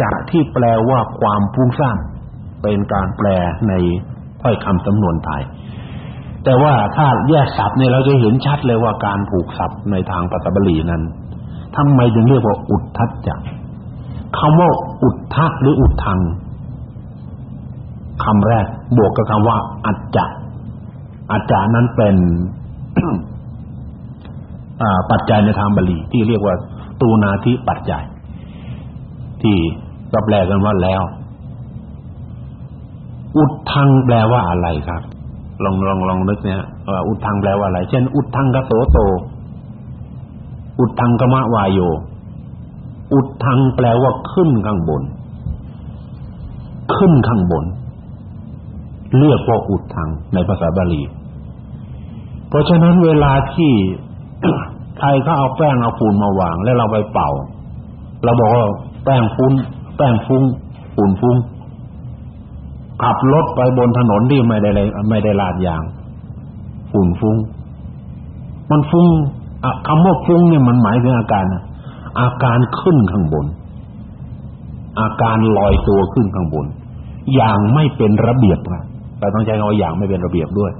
จะที่แปลว่าความฟุ้งซ่านเป็นการแปลในถ้อยคำสำนวนไทยแต่ว่าถ้าแยกศัพท์เนี่ยเราจะเห็นชัดเลยว่าการผูกศัพท์ในทางปัตตบลีนั้นทำไมจึงเรียกว่าอุทธัจจะคำว่าอุทธักหรืออุทธังคำแรกบวกกับคำว่า อัจจะอัจจานั้นเป็นปัจจัยในทางบาลีที่เรียกว่าตูนาธิปัจจัย ที่ ก็แปลกันว่าแล้ว อุดทังแปลว่าอะไรครับ ลองลองลองนึกเนี่ยว่าอุดทังแปลว่าอะไร เช่น อุดทังกโสโต อุดทังกมะวายโย อุดทังแปลว่าขึ้นข้างบน ขึ้นข้างบน เรียกว่าอุดทังในภาษาบาลี เพราะฉะนั้นเวลาที่ใครก็เอาแป้งเอาฝุ่นมาวาง แล้วเราไปเป่า เราบอกว่าแป้งฟุ้ง แป้งฟุ้งฝุ่นฟุ้งขับรถไปบนถนนที่ไม่ได้ไม่ได้ลาดยางฝุ่นฟุ้งมันฟุ้งคำว่าฟุ้งเนี่ยมันหมายถึงอาการอาการขึ้นข้างบน อาการลอยตัวขึ้นข้างบน อย่างไม่เป็นระเบียบนะเราต้องใช้คำว่าอย่างไม่เป็นระเบียบด้วย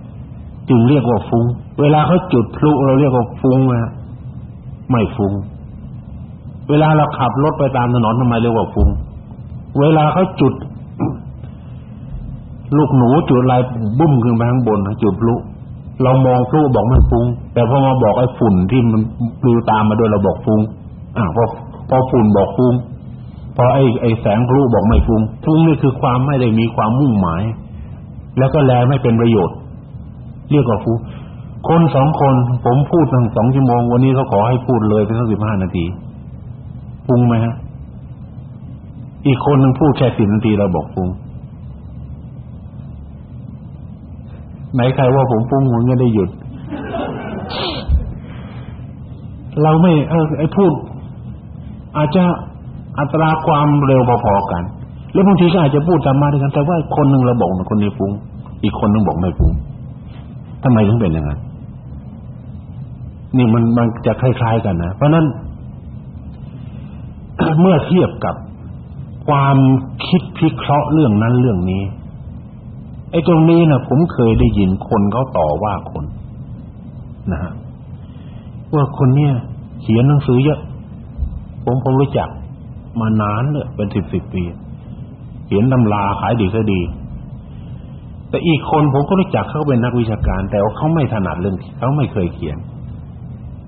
จึงเรียกว่าฟุ้ง เวลาเขาจุดพลุเราเรียกว่าฟุ้งนะไม่ฟุ้ง เวลาเราขับรถไปตามถนนทำไมเรียกว่าฟุ้ง เวลาเขาจุด ลูกหนูจุดอะไรบุ้มขึ้นไปข้างบนจุดพลุเรามองพลุบอกไม่ฟุ้งแต่พอมาบอกไอ้ฝุ่นที่มันปลิวตามมาด้วยเราบอกฟุ้งอ่าพอพอฝุ่นบอกฟุ้งพอไอ้ไอ้แสงพลุบอกไม่ฟุ้งฟุ้งนี่คือความไม่ได้มีความมุ่งหมาย แล้วก็แลไม่เป็นประโยชน์ เรียกว่าฟูคนสองคนผมพูดตั้งสองชั่วโมงวันนี้เขาขอให้พูดเลยเพียงสิบห้านาทีฟุ้งไหมฮะ อีกคนหนึ่งพูดแค่สิบนาทีเราบอกฟุ้งไหนใครว่าผมฟุ้งผมไม่ได้หยุด เราไม่ เออไอ้พูด อาจจะอัตราความเร็วพอๆกัน แล้วบางทีก็อาจจะพูดตามมาด้วยกันแต่ว่าคนหนึ่งเราบอกคนนี้ฟุ้งอีกคนหนึ่งบอกไม่ฟุ้งทำไมถึงเป็นอย่างนั้นนี่มันมันจะคล้าย ๆ กันนะเพราะนั้นเมื่อเทียบกับ ความคิดพิเคราะห์เรื่องนั้นเรื่องนี้ไอ้ตรงนี้นะผมเคยได้ยินคนเขาต่อว่าคนนะฮะว่าคนเนี้ยเขียนหนังสือเยอะ ผมผมรู้จักมานานเลยเป็นสิบสิบปี เขียนตำราขายดีก็ดี แต่อีกคนผมก็รู้จักเขาเป็นนักวิชาการ แต่ว่าเขาไม่ถนัดเรื่องเขาไม่เคยเขียน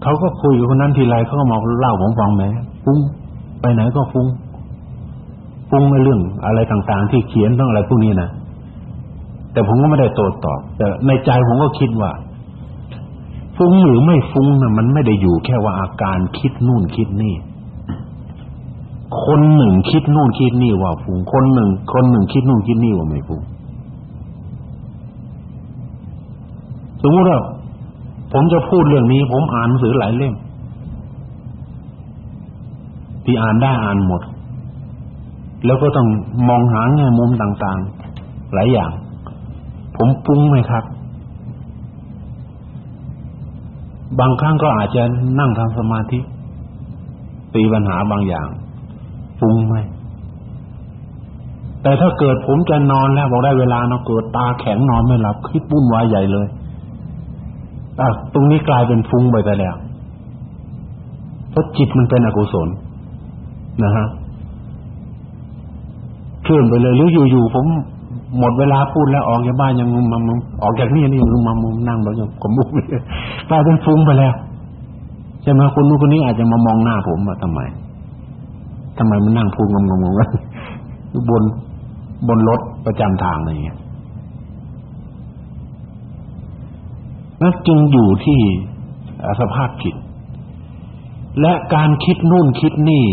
เขาก็คุยกับคนนั้นทีไรเขาก็มาเล่าผมฟังแม้ฟุ้งไปไหนก็ฟุ้ง ฟุ้งในเรื่องอะไรต่างๆ ที่เขียนต้องอะไรพวกนี้นะแต่ผมก็ไม่ได้โต้ตอบ แต่ในใจผมก็คิดว่าฟุ้งหรือไม่ฟุ้งน่ะมันไม่ได้อยู่แค่ว่าอาการคิดนู่นคิดนี่ คนหนึ่งคิดนู่นคิดนี่ว่าฟุ้งคนหนึ่ง คนหนึ่งคิดนู่นคิดนี่ว่าไม่ฟุ้งสมมติว่าผมจะพูดเรื่องนี้ ผมอ่านหนังสือหลายเล่มที่อ่านได้อ่านหมด แล้วก็ต้องมองหาแง่มุมต่างๆ หลายอย่าง ผมฟุ้งไหมครับ บางครั้งก็อาจจะนั่งทำสมาธิตีปัญหาบางอย่างฟุ้งไหมแต่ถ้าเกิดผมจะนอนแล้วบอกได้เวลาเนาะเกิดตาแข็งนอนไม่หลับคิดวุ่นวายใหญ่เลยอ่ตรงนี้กลายเป็นฟุ้งไปแต่แล้วเพราะจิตมันเป็นอกุศลนะฮะ เคลื่อนไปเลยหรืออยู่ๆผมหมดเวลาพูดแล้วออกจากบ้านยังงุมมามออกจากนี่นี่ยังงุมมามุมนั่งแบบยังผมบุกกลายเป็นฟุ้งไปแล้วใช่ไหมคนนู้นคนนี้อาจจะมามองหน้าผมว่าทำไมทำไมมันนั่งพูดงงงกันบนบนรถประจำทางอะไรอย่างเงี้ยนั่นจึงอยู่ที่สภาพจิต และการคิดนู่นคิดนี่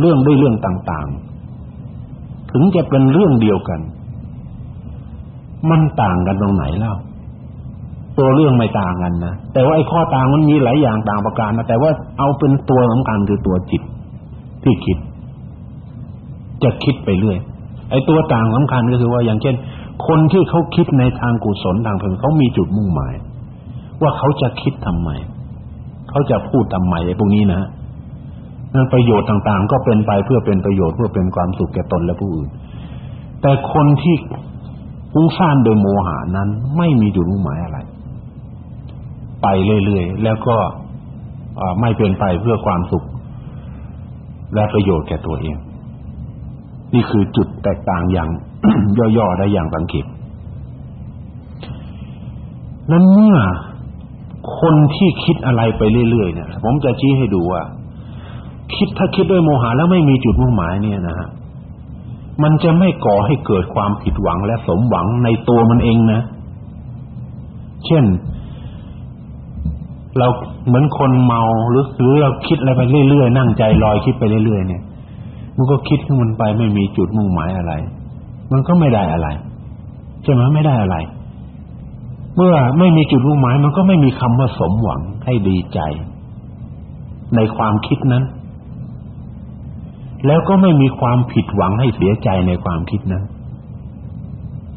เรื่องด้วยเรื่องต่าง ๆ ถึงจะเป็นเรื่องเดียวกัน มันต่างกันตรงไหนเล่าตัวเรื่องไม่ต่างกันนะแต่ว่าไอ้ข้อต่างมันมีหลายอย่างต่างประการนะแต่ว่าเอาเป็นตัวสำคัญคือตัวจิต ที่คิด จะคิดไปเรื่อยไอ้ตัวต่างสำคัญก็คือว่าอย่างเช่น คนที่เขาคิดในทางกุศลทางเพลิงเขามีจุดมุ่งหมาย ว่าเขาจะคิดทำไมเขาจะพูดทำไมไอ้พวกนี้นะ นั้นประโยชน์ต่างๆ ก็เป็นไปเพื่อเป็นประโยชน์เพื่อเป็นความสุขแก่ตนและผู้อื่น แต่คนที่ฟุ้งซ่านโดยโมหะนั้น ไม่มีจุดมุ่งหมายอะไร ไปเรื่อยๆแล้วก็ไม่เป็นไปเพื่อความสุข และประโยชน์แก่ตัวเอง นี่คือจุดแตกต่างอย่างย่อๆได้อย่างสังเกตนั้นเมื่อคนที่คิดอะไรไปเรื่อยๆเนี่ยผมจะชี้ให้ดูว่า คิดถ้าคิดด้วยโมหะแล้วไม่มีจุดมุ่งหมายเนี่ยนะฮะมันจะไม่ก่อให้เกิดความผิดหวังและสมหวังในตัวมันเองนะ เช่น เราเหมือนคนเมาหรือหรือเราคิดอะไรไปเรื่อยๆนั่งใจลอยคิดไปเรื่อยๆเนี่ยมันก็คิดขึ้นมันไปไม่มีจุดมุ่งหมายอะไร มันก็ไม่ได้อะไรใช่ไหมไม่ได้อะไร เมื่อไม่มีจุดมุ่งหมาย มันก็ไม่มีคำว่าสมหวังให้ดีใจ ในความคิดนั้น แล้วก็ไม่มีความผิดหวังให้เสียใจในความคิดนั้น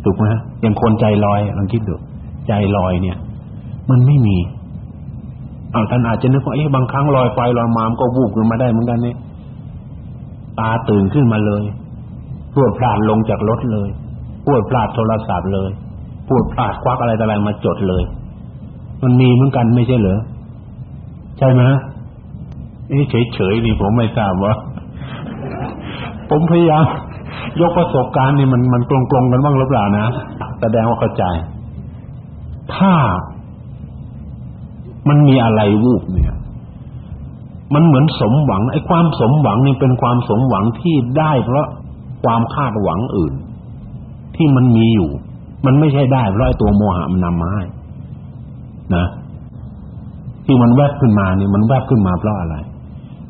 ถูกไหมอย่างคนใจลอยลองคิดดูใจลอยเนี่ย มันไม่มีเอาท่านอาจจะนึกว่าเอ๊ะบางครั้งลอยไปลอยมามันก็วูบขึ้นมาได้เหมือนกันเนี่ยตาตื่นขึ้นมาเลยปวดพลาดลงจากรถเลยปวดพลาดโทรศัพท์เลยพูดพลาดควักอะไรต่ออะไรมาจดเลย มันมีเหมือนกันไม่ใช่เหรอใช่ไหมนี่เฉยๆนี่ผมไม่ทราบว่า ผมพยายามยกประสบการณ์นี่มันมันตรงๆกันบ้างหรือเปล่านะแสดงว่าเข้าใจ ถ้ามันมีอะไรวูบเนี่ย มันเหมือนสมหวังไอ้ความสมหวังนี่เป็นความสมหวังที่ได้เพราะความคาดหวังอื่น ที่มันมีอยู่ มันไม่ใช่ได้เพราะไอ้ตัวโมหะมันนำมาให้นะที่มันแวบขึ้นมานี่มันแวบขึ้นมาเพราะอะไร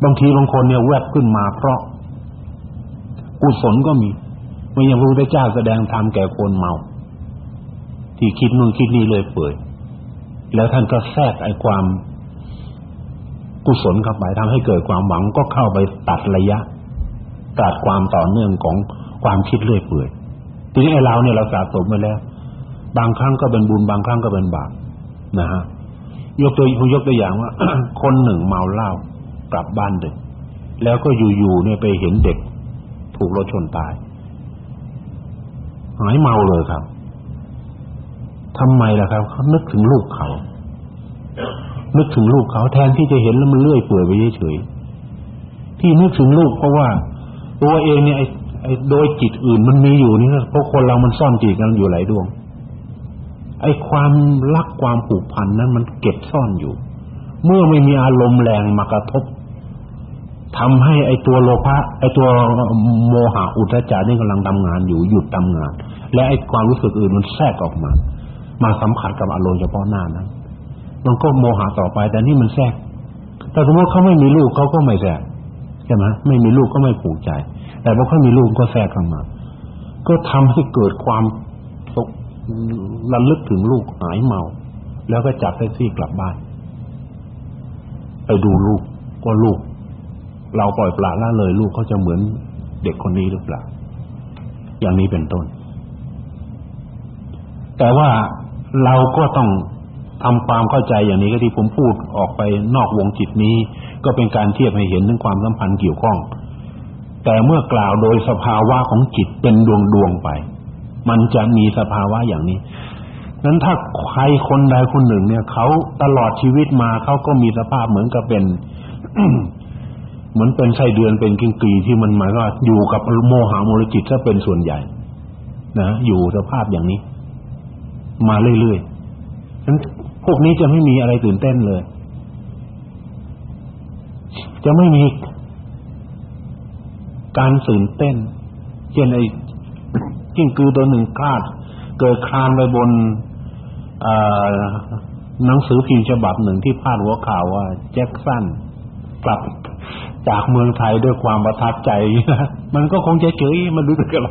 บางทีบางคนเนี่ยแวบขึ้นมาเพราะ กุศลก็มีเมื่อยังรู้ได้เจ้าแสดงธรรมแก่คนเมา ที่คิดนู่นคิดนี่เลยเปื่อยแล้วท่านก็แทรกไอ้ความกุศลเข้าไปทำให้เกิดความหวังก็เข้าไปตัดระยะ ตัดความต่อเนื่องของความคิดเลื่อยเปื่อยทีนี้ไอ้เราเนี่ยเราสะสมมาแล้ว บางครั้งก็เป็นบุญบางครั้งก็เป็นบาปนะฮะยกตัวผมยกตัวอย่างว่า คนหนึ่งเมาเหล้ากลับบ้านดึกแล้วก็อยู่ๆเนี่ยไปเห็นเด็ก ถูกรถชนตายหายเมาเลยครับทำไมล่ะครับเขานึกถึงลูกเขานึกถึงลูกเขาแทนที่จะเห็นแล้วมันเลื่อยเปื่อยไปเฉยๆที่นึกถึงลูกเพราะว่าตัวเองเนี่ยไอ้โดยจิตอื่นมันมีอยู่นี่เพราะคนเรามันซ่อนจิตกันอยู่หลายดวง ไอ้ความรักความผูกพันนั้นมันเก็บซ่อนอยู่ เมื่อไม่มีอารมณ์แรงมากระทบ ทำให้ไอ้ตัวโลภะไอ้ตัวโมหะอุทธัจจานี่กำลังทำงานอยู่หยุดทำงาน และไอ้ความรู้สึกอื่นมันแทรกออกมา มาสัมผัสกับอารมณ์เฉพาะหน้านั้นมันก็โมหะต่อไป แต่นี่มันแทรกแต่สมมติเขาไม่มีลูกเขาก็ไม่แทรกใช่ไหมไม่มีลูกก็ไม่ผูกใจ แต่พอเขามีลูกก็แทรกเข้ามา ก็ทำให้เกิดความตกระลึกถึงลูกหายเมา แล้วก็จับแท็กซี่กลับบ้านไปดูลูกว่าลูก เราปล่อยปละละเลยลูกเขาจะเหมือนเด็กคนนี้หรือเปล่า อย่างนี้เป็นต้น แต่ว่าเราก็ต้องทำความเข้าใจอย่างนี้ก็ที่ผมพูดออกไปนอกวงจิตนี้ ก็เป็นการเทียบให้เห็นถึงความสัมพันธ์เกี่ยวข้อง แต่เมื่อกล่าวโดยสภาวะของจิตเป็นดวงดวงไป มันจะมีสภาวะอย่างนี้นั้นถ้าใครคนใดคนหนึ่ง เนี่ยเขาตลอดชีวิตมาเขาก็มีสภาพเหมือนกับเป็น มือนเป็นไส้เดือนเป็นกิ้งกีที่มันหมายว่าอยู่กับโมหะโมรจิตถ้าเป็นส่วนใหญ่ นะอยู่สภาพอย่างนี้ มาเรื่อยๆนั้นพวกนี้จะไม่มีอะไรตื่นเต้นเลย จะไม่มีการตื่นเต้น เช่นไอ้กิ้งกือตัวหนึ่งคลาด เกิดคลานไปบนหนังสือพิมพ์ฉบับหนึ่งที่พาดหัวข่าวว่า แจ็คสันกลับ จากเมืองไทยด้วยความประทับใจมันก็คงเฉยๆมันรู้สึกอะไร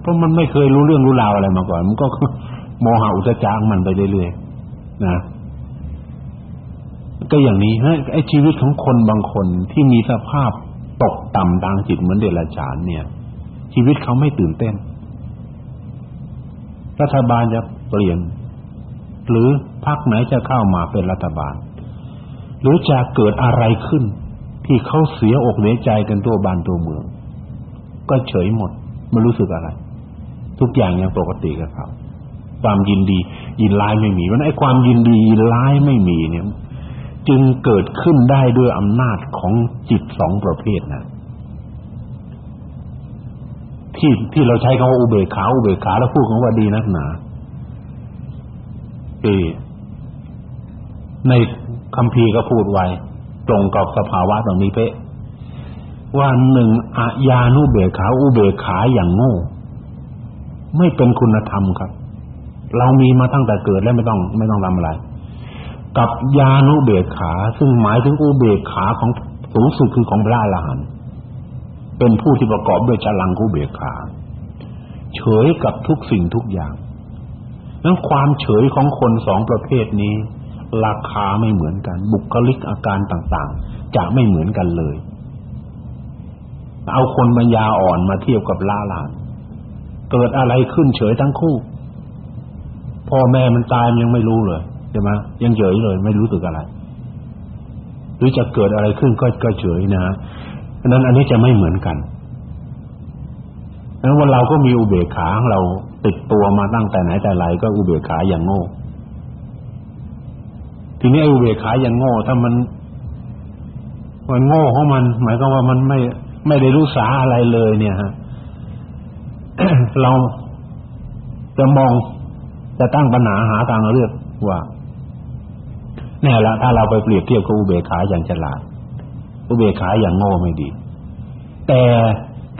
เพราะมันไม่เคยรู้เรื่องรู้ราวอะไรมาก่อน มันก็โมหะอุตจางมันไปเรื่อยๆนะก็อย่างนี้ไอ้ชีวิตของคนบางคนที่มีสภาพตกต่ำทางจิตเหมือนเดรัจฉานเนี่ย ชีวิตเขาไม่ตื่นเต้น รัฐบาลจะเปลี่ยน หรือพรรคไหนจะเข้ามาเป็นรัฐบาล หรือจะเกิดอะไรขึ้น ที่เขาเสียอกเสียใจกันตัวบ้านตัวเมือง ก็เฉยหมดไม่รู้สึกอะไร ทุกอย่างยังปกติกับเขาความยินดี ยินร้ายไม่มีเพราะนั้นไอ้ความยินดียินร้ายไม่มีเนี่ย จึงเกิดขึ้นได้ด้วยอำนาจของจิตสองประเภทนะที่ที่เราใช้คำว่าอุเบกขาอุเบกขาแล้วพูดคำว่าดีนักหนาเอในคำพีก็พูดไว้ ตรงกับสภาวะตรงนี้เป๊ะว่าหนึ่งอาญานุเบกขาอุเบกขาอย่างโง่ ไม่เป็นคุณธรรมครับ เรามีมาตั้งแต่เกิดแล้วไม่ต้องไม่ต้องทำอะไร กับญาณุเบกขา ซึ่งหมายถึงอุเบกขาของสูงสุดคือของพระอรหันต์เป็นผู้ที่ประกอบด้วยฉลังกุเบกขา เฉยกับทุกสิ่งทุกอย่างนั้นความเฉยของคนสองประเภทนี้ ราคาไม่เหมือนกัน บุคลิกอาการต่างๆ จะไม่เหมือนกันเลย เอาคนปัญญาอ่อนมาเทียบกับล่าลาน เกิดอะไรขึ้นเฉยทั้งคู่พ่อแม่มันตายยังไม่รู้เลยใช่ไหมยังเฉยเลย ไม่รู้สึกอะไร หรือจะเกิดอะไรขึ้นก็ก็เฉยนะะนั้นอันนี้จะไม่เหมือนกันนั้นว่าเราก็มีอุเบกขาของเราติดตัวมาตั้งแต่ไหนแต่ไรก็อุเบกขาอย่างโง่ ทีนี้อุเบกขาอย่างโง่ ถ้ามันมันโง่ของมัน หมายความว่ามันไม่ไม่ได้รู้สาอะไรเลยเนี่ยฮะเราจะมองจะตั้งปัญหาหาทางเลือกว่าแน่ละถ้าเราไปเปรียบเทียบกับอุเบกขาอย่างฉลาด อุเบกขาอย่างโง่ไม่ดี แต่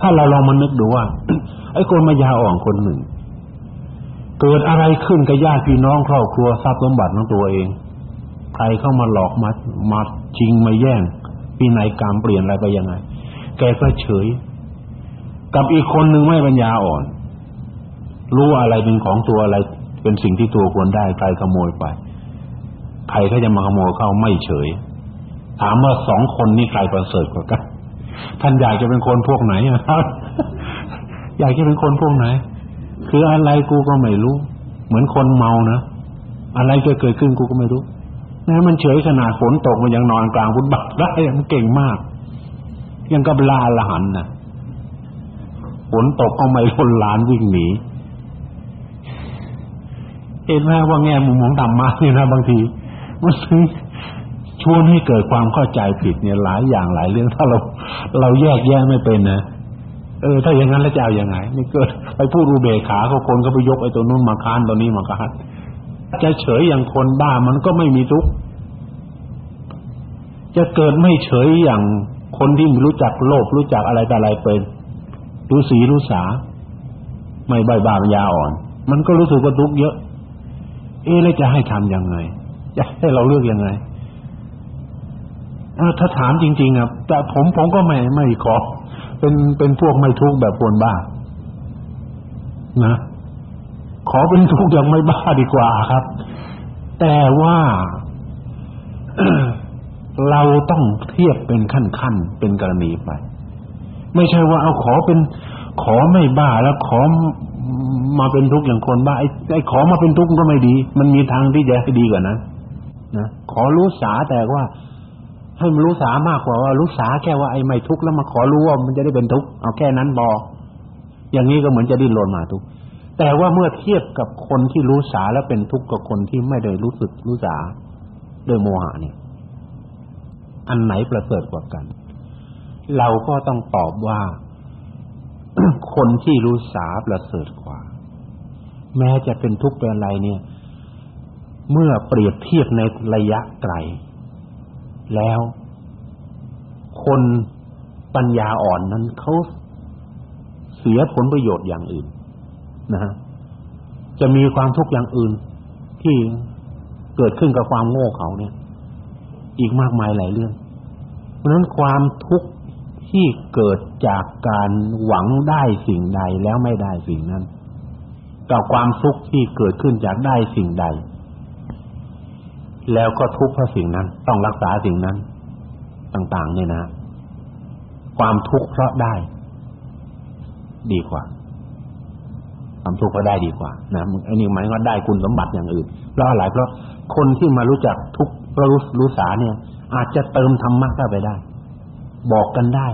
ถ้าเราลองมานึกดูว่า ไอ้คนมายาอ่อนคนหนึ่ง เกิดอะไรขึ้นกับญาติพี่น้องครอบครัวทรัพย์สมบัติของตัวเอง ใครเข้ามาหลอกมามาจริงมาแย่งปีไหนกรรมเปลี่ยนอะไรไปยังไง แกก็เฉย กับอีกคนหนึ่งไม่ปัญญาอ่อน รู้อะไรเป็นของตัวอะไร เป็นสิ่งที่ตัวควรได้ใครขโมยไป ใครก็จะมาขโมยเข้าไม่เฉย ถามว่าสองคนนี้ใครประเสริฐกว่ากันท่านอยากจะเป็นคนพวกไหนครับอยากจะเป็นคนพวกไหน คืออะไรกูก็ไม่รู้ เหมือนคนเมานะ อะไรจะเกิดขึ้นกูก็ไม่รู้ แม้มันเฉยขนาดฝนตกมันยังนอนกลางฟุตบาทได้มันเก่งมาก ยังกับลาละหันนะฝนตกก็ไม่ทนลานวิ่งหนีเห็นไหมว่าแง่มุมของธรรมะเนี่ยนะบางทีมันชวนให้เกิดความเข้าใจผิดเนี่ยหลายอย่างหลายเรื่องถ้าเรา เราแยกแยะไม่เป็นนะเออถ้าอย่างนั้นแล้วจะเอายังไงนี่เกิดไปพูดรูเบขาเขาคนก็ไปยกไอ้ตัวนู้นมาค้านตัวนี้มาค้าน จะเฉยอย่างคนบ้ามันก็ไม่มีทุกข์จะเกิดไม่เฉยอย่างคนที่รู้จักโลภรู้จักอะไรแต่อะไรเป็นรู้สีรู้สา ไม่ใบบ้าปัญญาอ่อน มันก็รู้สึกว่าทุกข์เยอะ เอ๊ะแล้วจะให้ทำยังไงจะให้เราเลือกยังไงถ้าถามจริงๆอะแต่ผมผมก็ไม่ไม่ขอ เป็นเป็นพวกไม่ทุกข์แบบคนบ้า นะ ขอเป็นทุกข์อย่างไม่บ้าดีกว่าครับ แต่ว่าเราต้องเทียบเป็นขั้นๆเป็นกรณีไป ไม่ใช่ว่าเอาขอเป็นขอไม่บ้าแล้วขอมาเป็นทุกข์อย่างคนบ้าไอ้ไอ้ขอมาเป็นทุกข์ก็ไม่ดี มันมีทางที่จะให้ดีกว่านั้นนะขอรู้สาแต่ว่า ให้มันรู้สามากกว่าว่ารู้สาแค่ว่าไอ้ไม่ทุกข์แล้วมาขอรู้ว่ามันจะได้เป็นทุกข์เอาแค่นั้นบออย่างนี้ก็เหมือนจะดิ้นรนมาทุกข์ แต่ว่าเมื่อเทียบกับคนที่รู้สาแล้วเป็นทุกข์กับคนที่ไม่ได้รู้สึกรู้สาด้วยโมหะเนี่ยอันไหนประเสริฐกว่ากัน เราก็ต้องตอบว่า คนที่รู้สาประเสริฐกว่า แม้จะเป็นทุกข์เป็นอะไรเนี่ย เมื่อเปรียบเทียบในระยะไกล แล้ว คนปัญญาอ่อนนั้นเขาเสียผลประโยชน์อย่างอื่น นะฮะจะมีความทุกข์อย่างอื่น ที่เกิดขึ้นกับความโง่เขาเนี่ย อีกมากมายหลายเรื่อง เพราะฉะนั้นความทุกข์ที่เกิดจากการหวังได้สิ่งใดแล้วไม่ได้สิ่งนั้นกับความทุกข์ที่เกิดขึ้นจากได้สิ่งใด แล้วก็ทุกข์เพราะสิ่งนั้น ต้องรักษาสิ่งนั้น ต่าง ๆ เนี่ยนะ ความทุกข์เพราะได้ ดีกว่า ความทุกข์เพราะได้ดีกว่านะอันนี้หมายว่าได้คุณสมบัติอย่างอื่นเพราะอะไรเพราะคนที่มารู้จักทุกข์เพระรู้รู้สาเนี่ย อาจจะเติมธรรมะเข้าไปได้ บอกกันได้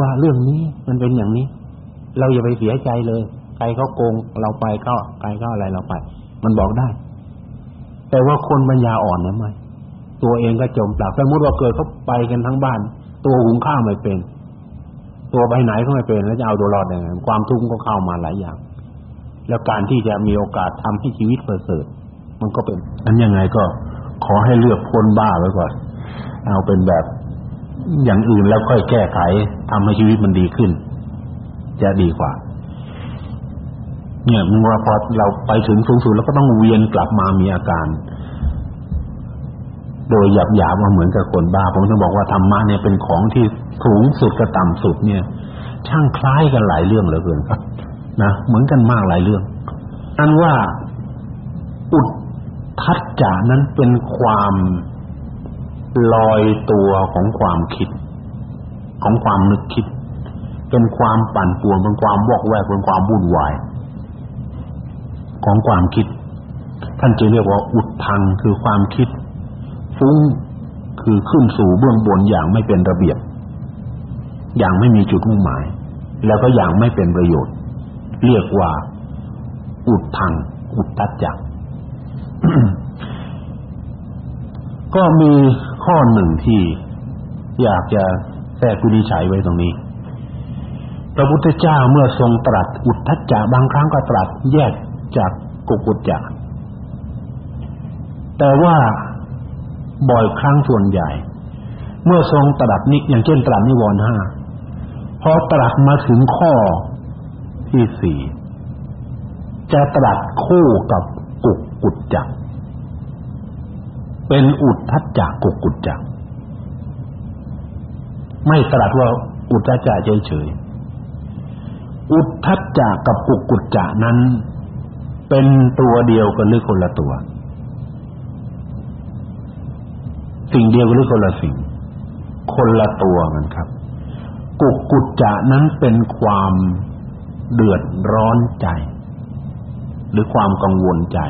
ว่าเรื่องนี้มันเป็นอย่างนี้ เราอย่าไปเสียใจเลย ใครเขาโกงเราไปก็ใครก็อะไรเราไป มันบอกได้ แต่ว่าคนปัญญาอ่อนเนี่ยไม่ตัวเองก็จมปลักสมมติว่าเกิดเขาไปกันทั้งบ้าน ตัวหุงข้าวไม่เป็น ตัวไปไหนก็ไม่เป็นแล้วจะเอาตัวรอดยังไงความทุกข์ก็เข้ามาหลายอย่าง แล้วการที่จะมีโอกาสทำให้ชีวิตประเสริฐมันก็เป็นนั้นยังไงก็ขอให้เลือกพ้นบ้าไว้ก่อน เอาเป็นแบบอย่างอื่นแล้วค่อยแก้ไขทำให้ชีวิตมันดีขึ้น จะดีกว่า เนี่ยมันว่าพอเราไปถึงสูงสุดแล้วก็ต้องเวียนกลับมามีอาการ โดยหยาบๆว่าเหมือนกับคนบ้า ผมต้องบอกว่าธรรมะเนี่ยเป็นของที่สูงสุดกับต่ำสุดเนี่ย ช่างคล้ายกันหลายเรื่องเหลือเกินครับ นะเหมือนกันมากหลายเรื่องอันว่าอุดทัจจานั้นเป็นความลอยตัวของความคิด ของความนึกคิด เป็นความปั่นป่วนเป็นความวอกแวกเป็นความวุ่นวายของความคิด ท่านจึงเรียกว่าอุดทังคือความคิด ฟุ้งคือขึ้นสู่เบื้องบนอย่างไม่เป็นระเบียบ อย่างไม่มีจุดมุ่งหมาย แล้วก็อย่างไม่เป็นประโยชน์ เรียกว่า อุดทังอุดทัจจะก็มีข้อหนึ่งที่อยากจะแทรกกุณิชัยไว้ตรงนี้พระพุทธเจ้าเมื่อทรงตรัส อุทธัจจะบางครั้งก็ตรัสแยกจากกุกุจจะแต่ว่าบ่อยครั้งส่วนใหญ่ เมื่อทรงตรัสนิอย่างเช่นตรัสนิวรณ์ห้าพอตรัสมาถึงข้อ ที่สี่จะตรัสคู่กับกุกุจจะเป็นอุทธัจจะกุกุจจะไม่ตรัสว่าอุทธัจจะเฉยๆอุทธัจจะกับกุกุจจะนั้น เป็นตัวเดียวกันหรือคนละตัว สิ่งเดียวกันหรือคนละสิ่ง คนละตัวกันครับ กุกุจจะนั้นเป็นความ เดือดร้อนใจ หรือความกังวลใจ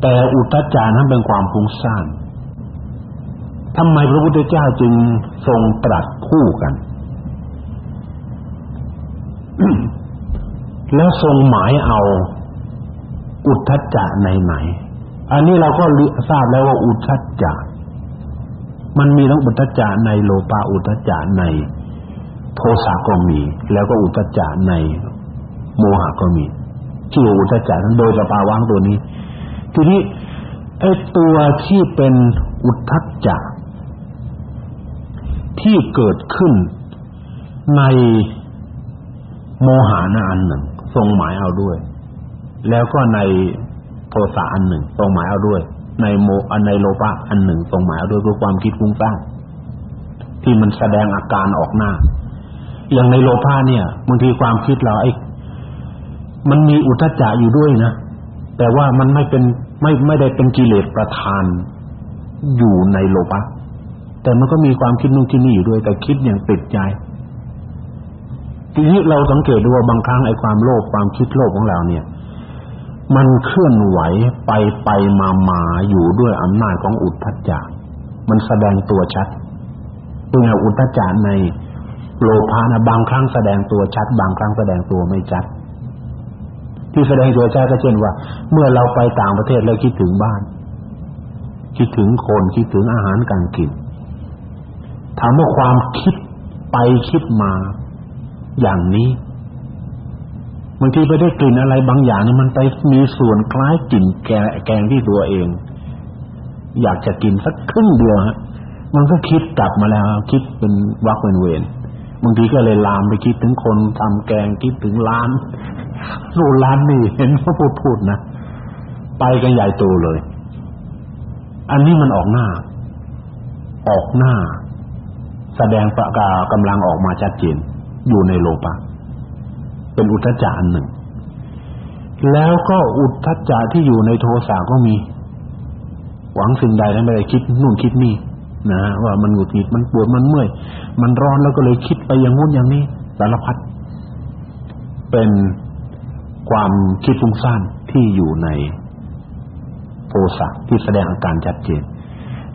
แต่อุตจานั้นเป็นความฟุ้งซ่านทำไมพระพุทธเจ้าจึงทรงตรัสคู่กัน แล้วทรงหมายเอาอุทธัจจะในไหน อันนี้เราก็ทราบแล้วว่าอุทธัจจะมันมีทั้งอุทธัจจะในโลภะอุทธัจจะใน โทสะก็มี แล้วก็อุทจจะในโมหะก็มีที่อุทจจะนั้นโดยสภาวะตัวนี้ ทีนี้ไอ้ตัวที่เป็นอุทธัจจะที่เกิดขึ้นในโมหานะอันหนึ่ง ทรงหมายเอาด้วย แล้วก็ในโทสะอันหนึ่ง ทรงหมายเอาด้วย ในโมอันในโลภะอันหนึ่ง ทรงหมายเอาด้วยคือความคิดฟุ้งซ่านที่มันแสดงอาการออกหน้า อย่างในโลภะเนี่ยบางทีความคิดเราไอ้มันมีอุทธัจจะอยู่ด้วยนะ แต่ว่ามันไม่เป็นไม่ไม่ได้เป็นกิเลสประธานอยู่ในโลภะแต่มันก็มีความคิดนู่นคิดนี่อยู่ด้วยแต่คิดอย่างติดใจทีนี้เราสังเกตดูว่าบางครั้งไอ้ความโลภความคิดโลภของเราเนี่ย มันเคลื่อนไหวไปไปมามาอยู่ด้วยอำนาจของอุทธัจจะมันแสดงตัวชัดเมื่ออุทธัจจะใน โลภะนะบางครั้งแสดงตัวชัด บางครั้งแสดงตัวไม่ชัด ที่แสดงตัวชัดก็เช่นว่า เมื่อเราไปต่างประเทศแล้วคิดถึงบ้าน คิดถึงคนคิดถึงอาหารการกินถามว่าความคิดไปคิดมาอย่างนี้บางทีไปได้กลิ่นอะไรบางอย่างนี่มันไปมีส่วนคล้ายกลิ่นแกงที่ตัวเอง อยากจะกินสักครึ่งเดียวฮะมันก็คิดกลับมาแล้ว คิดเป็นวักเป็นเวร บางทีก็เลยลามไปคิดถึงคนทำแกงคิดถึงร้านสู่ร้านนี่เห็นเขาพูดพูดนะไปกันใหญ่โตเลย อันนี้มันออกหน้า ออกหน้า แสดงประกาศกำลังออกมาชัดเจนอยู่ในโลปะเป็นอุทจารหนึ่ง แล้วก็อุทจารที่อยู่ในโทสะก็มี หวังสิ่งใดแล้วไม่ได้คิดนู่นคิดนี่ นะว่ามันหงุดหงิดมันปวดมันเมื่อย มันร้อนแล้วก็เลยคิดไปอย่างงู้นอย่างนี้สารพัดเป็นความคิดฟุ้งซ่านที่อยู่ในโทสะที่แสดงอาการชัดเจน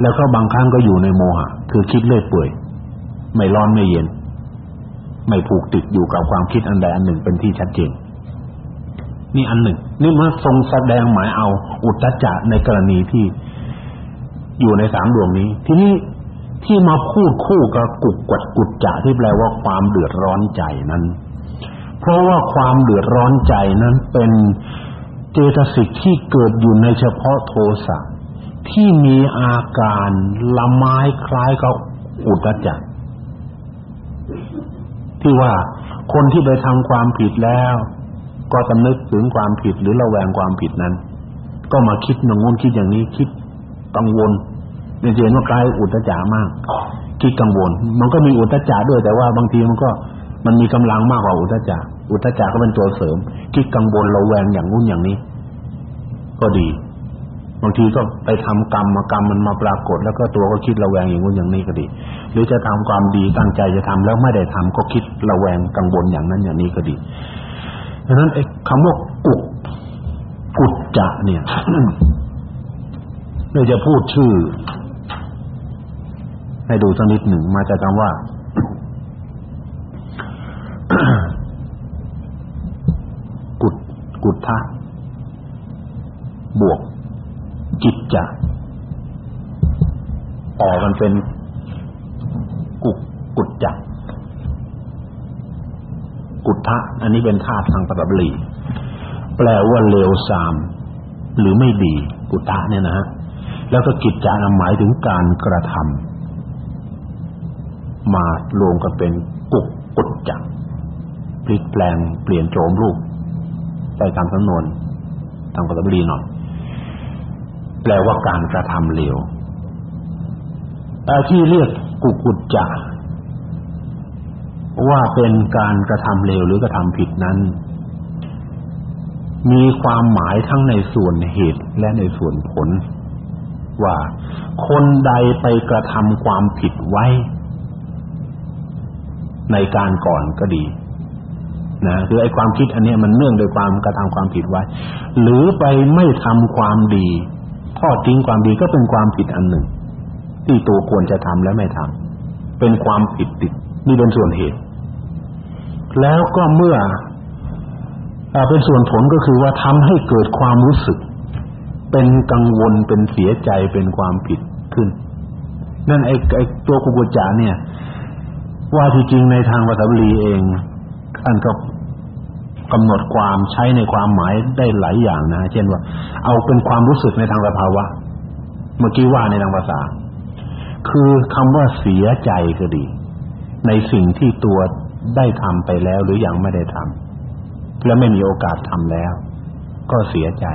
แล้วก็บางครั้งก็อยู่ในโมหะ คือคิดเลื่อยเปื่อย ไม่ร้อนไม่เย็น ไม่ผูกติดอยู่กับความคิดอันใดอันหนึ่งเป็นที่ชัดเจน นี่อันหนึ่ง นี่มันทรงแสดงหมายเอาอุตตจะในกรณีที่ อยู่ในสามดวงนี้ ทีนี้ที่มาพูดคู่กับกุกกดกุจจะที่แปลว่าความเดือดร้อนใจนั้น เพราะว่าความเดือดร้อนใจนั้นเป็นเจตสิกที่เกิดอยู่ในเฉพาะโทสะที่มีอาการละไม้คล้ายกับอุตจักที่ว่าคนที่ไปทำความผิดแล้ว ก็สำนึกถึงความผิดหรือระแวงความผิดนั้น ก็มาคิดอย่างงู้นคิดอย่างนี้คิด กังวลเนี่ยเห็นว่าคล้ายอุตจักมากคิดกังวล มันก็มีอุตจักด้วยแต่ว่าบางทีมันก็มันมีกำลังมากกว่าอุตจักอุตจักก็เป็นตัวเสริมคิดกังวลระแวงอย่างงู้นอย่างนี้ ก็ดี บางทีก็ไปทำกรรมมากรรมมันมาปรากฏ แล้วก็ตัวก็คิดระแวงอย่างงู้นอย่างนี้ก็ดี หรือจะทำความดีตั้งใจจะทำแล้วไม่ได้ทำก็คิดระแวงกังวลอย่างนั้นอย่างนี้ก็ดีดังนั้นไอ้คำว่ากุกกุจจะเนี่ย เราจะพูดชื่อ ให้ดูสักนิดหนึ่งมาจากคำว่า กุดกุฏทะบวก จิตจะต่อกันเป็น กุกกุจจะกุฏทะอันนี้เป็นธาตุทางปรับบลีแปลว่าเลวทราม หรือไม่ดี กุฏทะเนี่ยนะฮะ แล้วก็กิจจาหมายถึงการกระทำมารวมกันเป็นกุกกุจจะพลิกแปลงเปลี่ยนโฉมรูปไปตามสำนวนทางปรับบลีหน่อยแปลว่าการกระทำเลวที่เรียกกุกุจจะว่าเป็นการกระทำเลวหรือกระทำผิดนั้น มีความหมายทั้งในส่วนเหตุและในส่วนผล ว่า คนใดไปกระทำความผิดไว้ ในการก่อนก็ดีนะคือไอ้ความคิดอันนี้มันเนื่องโดยความกระทำความผิดไว้ หรือไปไม่ทำความดีทอดทิ้งความดีก็เป็นความผิดอันหนึ่ง ที่ตัวควรจะทำและไม่ทำเป็นความผิดติดนี่เป็นส่วนเหตุ แล้วก็เมื่อเป็นส่วนผลก็คือว่าทำให้เกิดความรู้สึก เป็นกังวลเป็นเสียใจเป็นความผิดขึ้น นั่นไอ้ไอ้ตัวกุกุจาเนี่ย ว่าที่จริงในทางวัตถลีเองท่านก็กำหนดความใช้ในความหมายได้หลายอย่างนะ เช่นว่า เอาเป็นความรู้สึกในทางสภาวะ เมื่อกี้ว่าในทางภาษา คือคำว่าเสียใจก็ดี ในสิ่งที่ตัวได้ทำไปแล้วหรือยังไม่ได้ทำและไม่มีโอกาสทำแล้ว ก็เสียใจ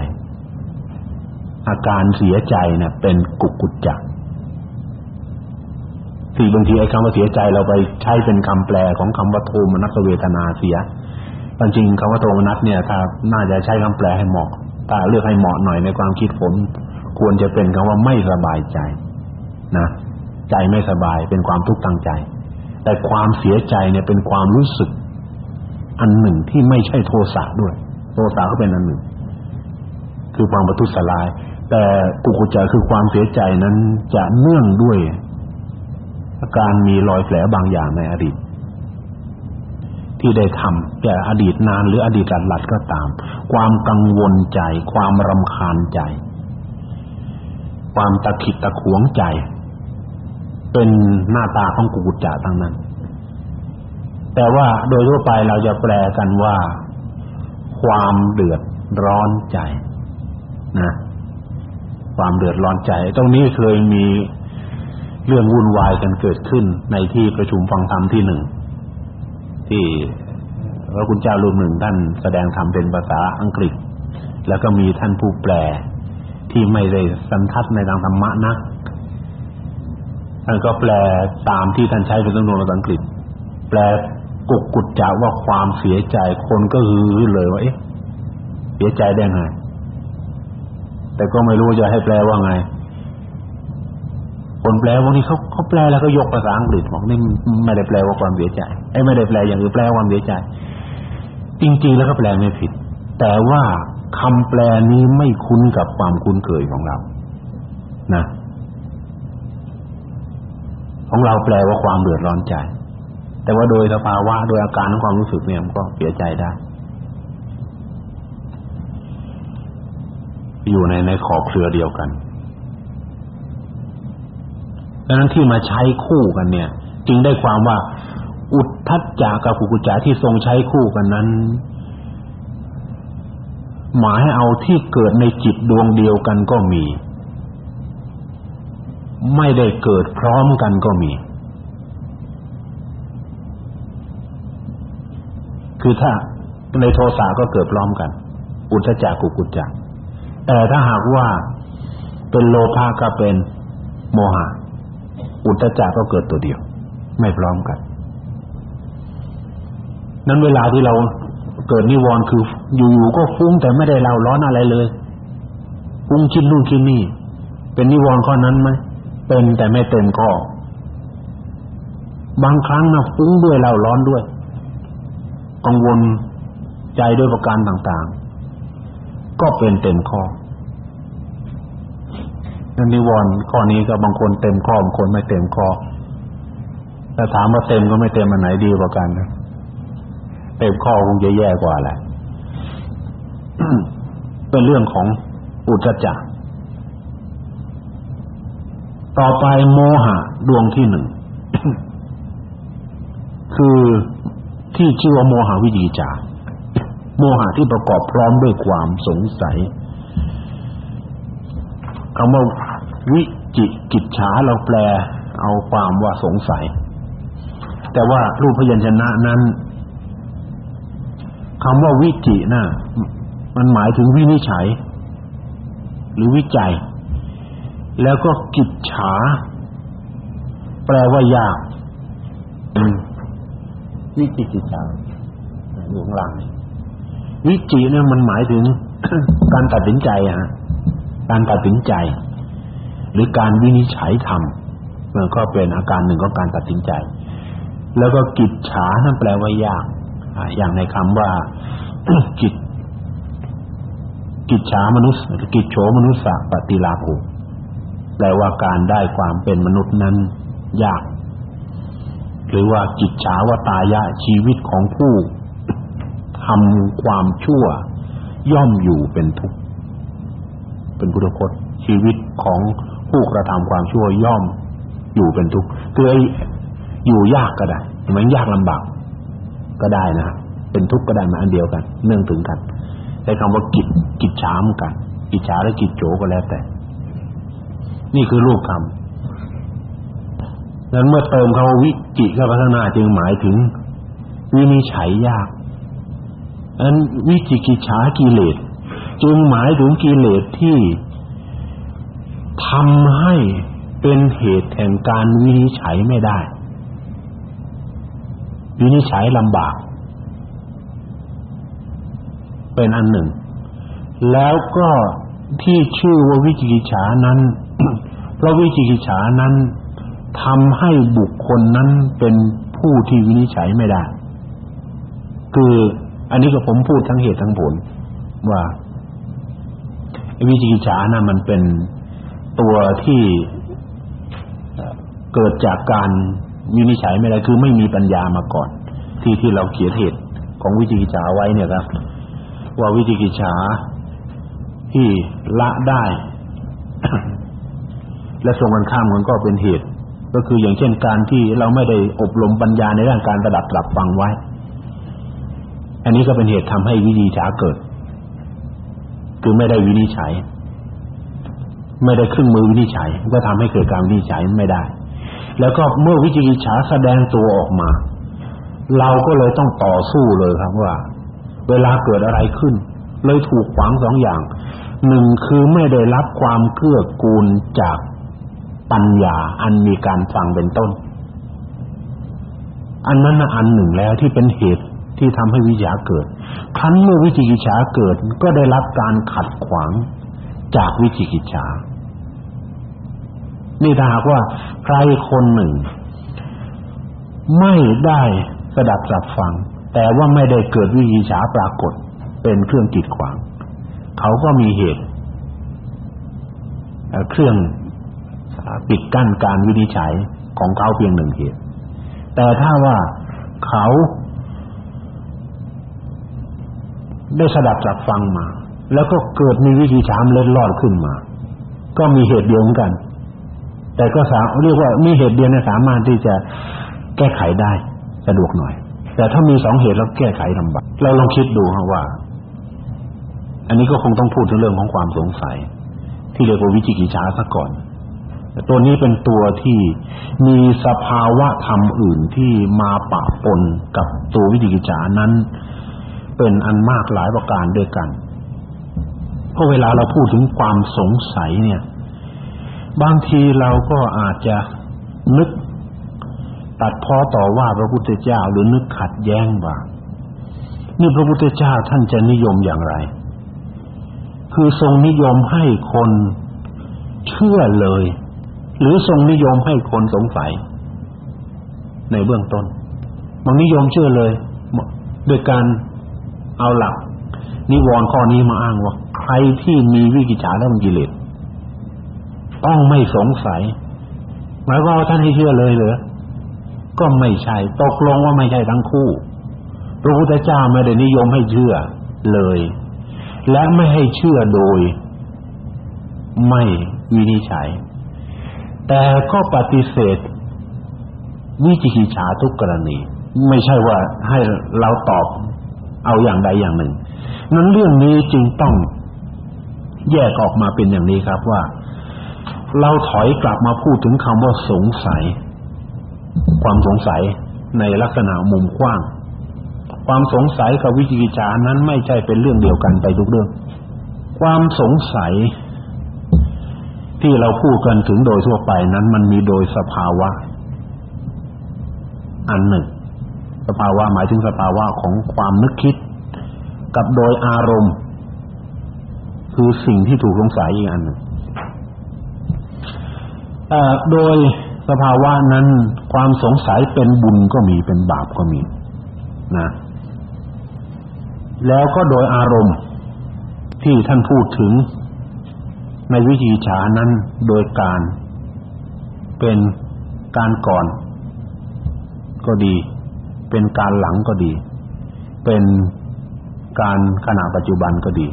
อาการเสียใจเนะ่ยเป็นกุกกุจจะที่บางทีไอ้คำว่าเสียใจเราไปใช้เป็นคำแปลของคำว่าโทมนัสเวทนาเสียจริงคำว่าโทมนัสเนี่ยถ้าน่าจะใช้คำแปลให้เหมาะถ้าเลือกให้เหมาะหน่อยในความคิดผมควรจะเป็นคำว่าไม่สบายใจนะใจไม่สบายเป็นความทุกข์ทางใจ แต่ความเสียใจเนี่ยเป็นความรู้สึก อันหนึ่งที่ไม่ใช่โทสะด้วย โทสะก็เป็นอันหนึ่ง คือความประทุษร้าย แต่กุกุจจะคือความเสียใจนั้นจะเนื่องด้วยอาการมีรอยแผลบางอย่างในอดีต ที่ได้ทำแต่อดีตนานหรืออดีตหลัดก็ตาม ความกังวลใจ ความรำคาญใจ ความตะขิดตะขวงใจ เป็นหน้าตาของกุกุจจะทั้งนั้น แต่ว่าโดยทั่วไปเราจะแปลกันว่า ความเดือดร้อนใจ นะความเดือดร้อนใจ ตรงนี้เคยมีเรื่องวุ่นวายกันเกิดขึ้นในที่ประชุมฟังธรรมที่หนึ่งที่พระคุณเจ้ารูปหนึ่งท่านแสดงธรรมเป็นภาษาอังกฤษ แล้วก็มีท่านผู้แปลที่ไม่ได้สันทัดในทางธรรมะนักท่านก็แปลตามที่ท่านใช้เป็นจำนวนภาษาอังกฤษ แปลกุกกุจจาว่าความเสียใจคนก็ฮือเลยว่าเอ๊ะเสียใจได้ไง แต่ก็ไม่รู้จะให้แปลว่าไง คนแปลวันนี้เขาเขาแปลแล้วก็ยกภาษาอังกฤษบอกนี่ไม่ได้แปลว่าความเสียใจไอ้ไม่ได้แปลอย่างอื่นแปลความเสียใจ จริง ๆ แล้วก็แปลไม่ผิด แต่ว่าคำแปลนี้ไม่คุ้นกับความคุ้นเคยของเรา นะ ของเราแปลว่าความเดือดร้อนใจ แต่ว่าโดยสภาวะโดยอาการของความรู้สึกเนี่ยมันก็เสียใจได้ อยู่ในในขอบเครือเดียวกันดังนั้นที่มาใช้คู่กันเนี่ย จึงได้ความว่า อุทธัจจากับกุกุจาที่ทรงใช้คู่กันนั้น หมายเอาที่เกิดในจิตดวงเดียวกันก็มี ไม่ได้เกิดพร้อมกันก็มี คือถ้าในโทสะก็เกิดพร้อมกัน อุทธัจจากุกุจจะ แต่ถ้าหากว่าเป็นโลภะก็เป็นโมหะ อุทธัจจะก็เกิดตัวเดียว ไม่พร้อมกัน นั้นเวลาที่เราเกิดนิวรณ์คืออยู่ๆก็ฟุ้งแต่ไม่ได้เล่าร้อนอะไรเลยฟุ้งคิดนู่นคิดนี่ เป็นนิวรณ์ข้อนั้นไหมเป็นแต่ไม่เต็มข้อบางครั้งนะฟุ้งด้วยเล่าร้อนด้วย กังวลใจด้วยประการต่างๆ ก็เป็นเต็มข้อนั่นนิวรณ์ข้อนี้ก็บางคนเต็มข้อบางคนไม่เต็มข้อถ้าถามว่าเต็มก็ไม่เต็มอันไหนดีกว่ากันนะเต็มข้อคงจะแย่กว่าแหละเป็นเรื่องของอุจจาระต่อไปโมหะดวงที่หนึ่งคือที่ชื่อว่าโมหะวิจิจาร โมหะที่ประกอบพร้อมด้วยความสงสัยคำว่าวิจิกิจฉาเราแปล เอาความว่าสงสัย แต่ว่ารูปพยัญชนะนั้นคำว่าวิจิน่ะมันหมายถึงวินิจฉัย หรือวิจัย แล้วก็กิจฉา แปลว่ายากวิจิกิจฉาอยู่ข้างล่าง วิจิเนี่ยมันหมายถึงการตัดสินใจอะการตัดสินใจ หรือการวินิจฉัยธรรมมันก็เป็นอาการหนึ่งของการตัดสินใจ แล้วก็กิจฉานั่นแปลว่ายากอย่างในคำว่ากิจกิจฉามนุษย์กิจโฉมนุษย์ปฏิลาภแปลว่าการได้ความเป็นมนุษย์นั้นยาก หรือว่ากิจฉาวตายะชีวิตของผู้ ทำความชั่ว ย่อมอยู่เป็นทุกข์เป็นพุทธพจน์ชีวิตของผู้กระทำความชั่วย่อมอยู่เป็นทุกข์คือไออยู่ยากก็ได้มันยากลำบากก็ได้นะเป็นทุกข์ก็ได้มาอันเดียวกันเนื่องถึงกันใช้คำว่ากิจกิจฉามกันกิจฉาหรือกิจโจก็แล้วแต่ นี่คือรูปคำนั้นเมื่อเติมคำว่าวิจิเข้าไปข้างหน้าจึงหมายถึงวินิจฉัยยาก อันวิจิกิจฉากิเลสจึงหมายถึงกิเลสที่ทำให้เป็นเหตุแห่งการวินิจฉัยไม่ได้ วินิจฉัยลำบาก เป็นอันหนึ่ง แล้วก็ที่ชื่อว่าวิจิกิจฉานั้น เพราะวิจิกิจฉานั้นทำให้บุคคลนั้นเป็นผู้ที่วินิจฉัยไม่ได้ คือ อันนี้ก็ผมพูดทั้งเหตุทั้งผลว่าวิจิกิจฉานะมันเป็นตัวที่เกิดจากการวินิจฉัยไม่ได้คือไม่มีปัญญามาก่อน ที่ที่เราเขียนเหตุของวิจิกิจฉาไว้เนี่ยครับ ว่าวิจิกิจฉาที่ละได้ และทรงกันข้ามมันก็เป็นเหตุ ก็คืออย่างเช่นการที่เราไม่ได้อบรมปัญญาในด้านการระดับหลับฟังไว้ อันนี้ก็เป็นเหตุทำให้วิจิกิจฉาเกิด คือไม่ได้วินิจฉัย ไม่ได้เครึ่องมือวินิจฉัย ก็ทำให้เกิดการวินิจฉัยไม่ได้ แล้วก็เมื่อวิจิกิจฉาแสดงตัวออกมา เราก็เลยต้องต่อสู้เลยครับว่า เวลาเกิดอะไรขึ้น เลยถูกขวางสองอย่างหนึ่งคือไม่ได้รับความเกื้อกูลจากปัญญาอันมีการฟังเป็นต้น อันนั้นอันหนึ่งแล้วที่เป็นเหตุ ที่ทำให้วิจาเกิด ครั้นเมื่อวิจิกิจฉาเกิดก็ได้รับการขัดขวางจากวิจิกิจฉานี่ถ้าหากว่าใครคนหนึ่ง ไม่ได้สดับสับฟัง แต่ว่าไม่ได้เกิดวิจิกิจฉาปรากฏ เป็นเครื่องกีดขวาง เขาก็มีเหตุเครื่องปิดกั้นการวินิจฉัยของเขาเพียงหนึ่งเหตุ แต่ถ้าว่าเขา ได้สดับจับฟังมา แล้วก็เกิดมีวิธีชามเล็ดลอดขึ้นมา ก็มีเหตุเดียวกัน แต่ก็สาเรียกว่ามีเหตุเดียวเนี่ยสามารถที่จะแก้ไขได้สะดวกหน่อย แต่ถ้ามีสองเหตุแล้วแก้ไขลำบากเราลองคิดดูครับว่า อันนี้ก็คงต้องพูดถึงเรื่องของความสงสัย ที่เรียกว่าวิจิกิจฉาซะก่อนตัวนี้เป็นตัวที่มีสภาวะธรรมอื่นที่มาปะปนกับตัววิจิกิจฉานั้น เป็นอันมากหลายประการด้วยกัน เพราะเวลาเราพูดถึงความสงสัยเนี่ย บางทีเราก็อาจจะนึกตัดพ้อต่อว่าพระพุทธเจ้าหรือนึกขัดแย้งว่านี่พระพุทธเจ้าท่านจะนิยมอย่างไร คือทรงนิยมให้คนเชื่อเลย หรือทรงนิยมให้คนสงสัย ในเบื้องต้นบางนิยมเชื่อเลยโดยการ เอาหลักนิวรณ์ข้อนี้มาอ้างว่าใครที่มีวิกิจฉาและมันกิเลสต้องไม่สงสัยหมายคว่าท่านให้เชื่อเลยเหรอก็ไม่ใช่ตกลงว่าไม่ใช่ทั้งคู่พระพุทธเจ้าไม่ได้นิยมให้เชื่อเลย และไม่ให้เชื่อโดย ไม่วินิจฉัย แต่ก็ปฏิเสธวิจิกิจฉาทุกกรณี ไม่ใช่ว่าให้เราตอบ เอาอย่างใดอย่างหนึ่งนั้นเรื่องนี้จึงต้องแยกออกมาเป็นอย่างนี้ครับว่า เราถอยกลับมาพูดถึงคำว่าสงสัย ความสงสัยในลักษณะมุมกว้าง ความสงสัยกับวิจิกิจฉานั้นไม่ใช่เป็นเรื่องเดียวกันไปทุกเรื่อง ความสงสัย ที่เราพูดกันถึงโดยทั่วไปนั้นมันมีโดยสภาวะ อันหนึ่ง สภาวะหมายถึงสภาวะของความนึกคิด กับโดยอารมณ์ คือสิ่งที่ถูกสงสัยอีกอันหนึ่งโดยสภาวะนั้นความสงสัยเป็นบุญก็มีเป็นบาปก็มีนะแล้วก็โดยอารมณ์ที่ท่านพูดถึงในวิธีฉานั้นโดยการเป็นการก่อนก็ดี เป็นการหลังก็ดี เป็นการขณะปัจจุบันก็ดี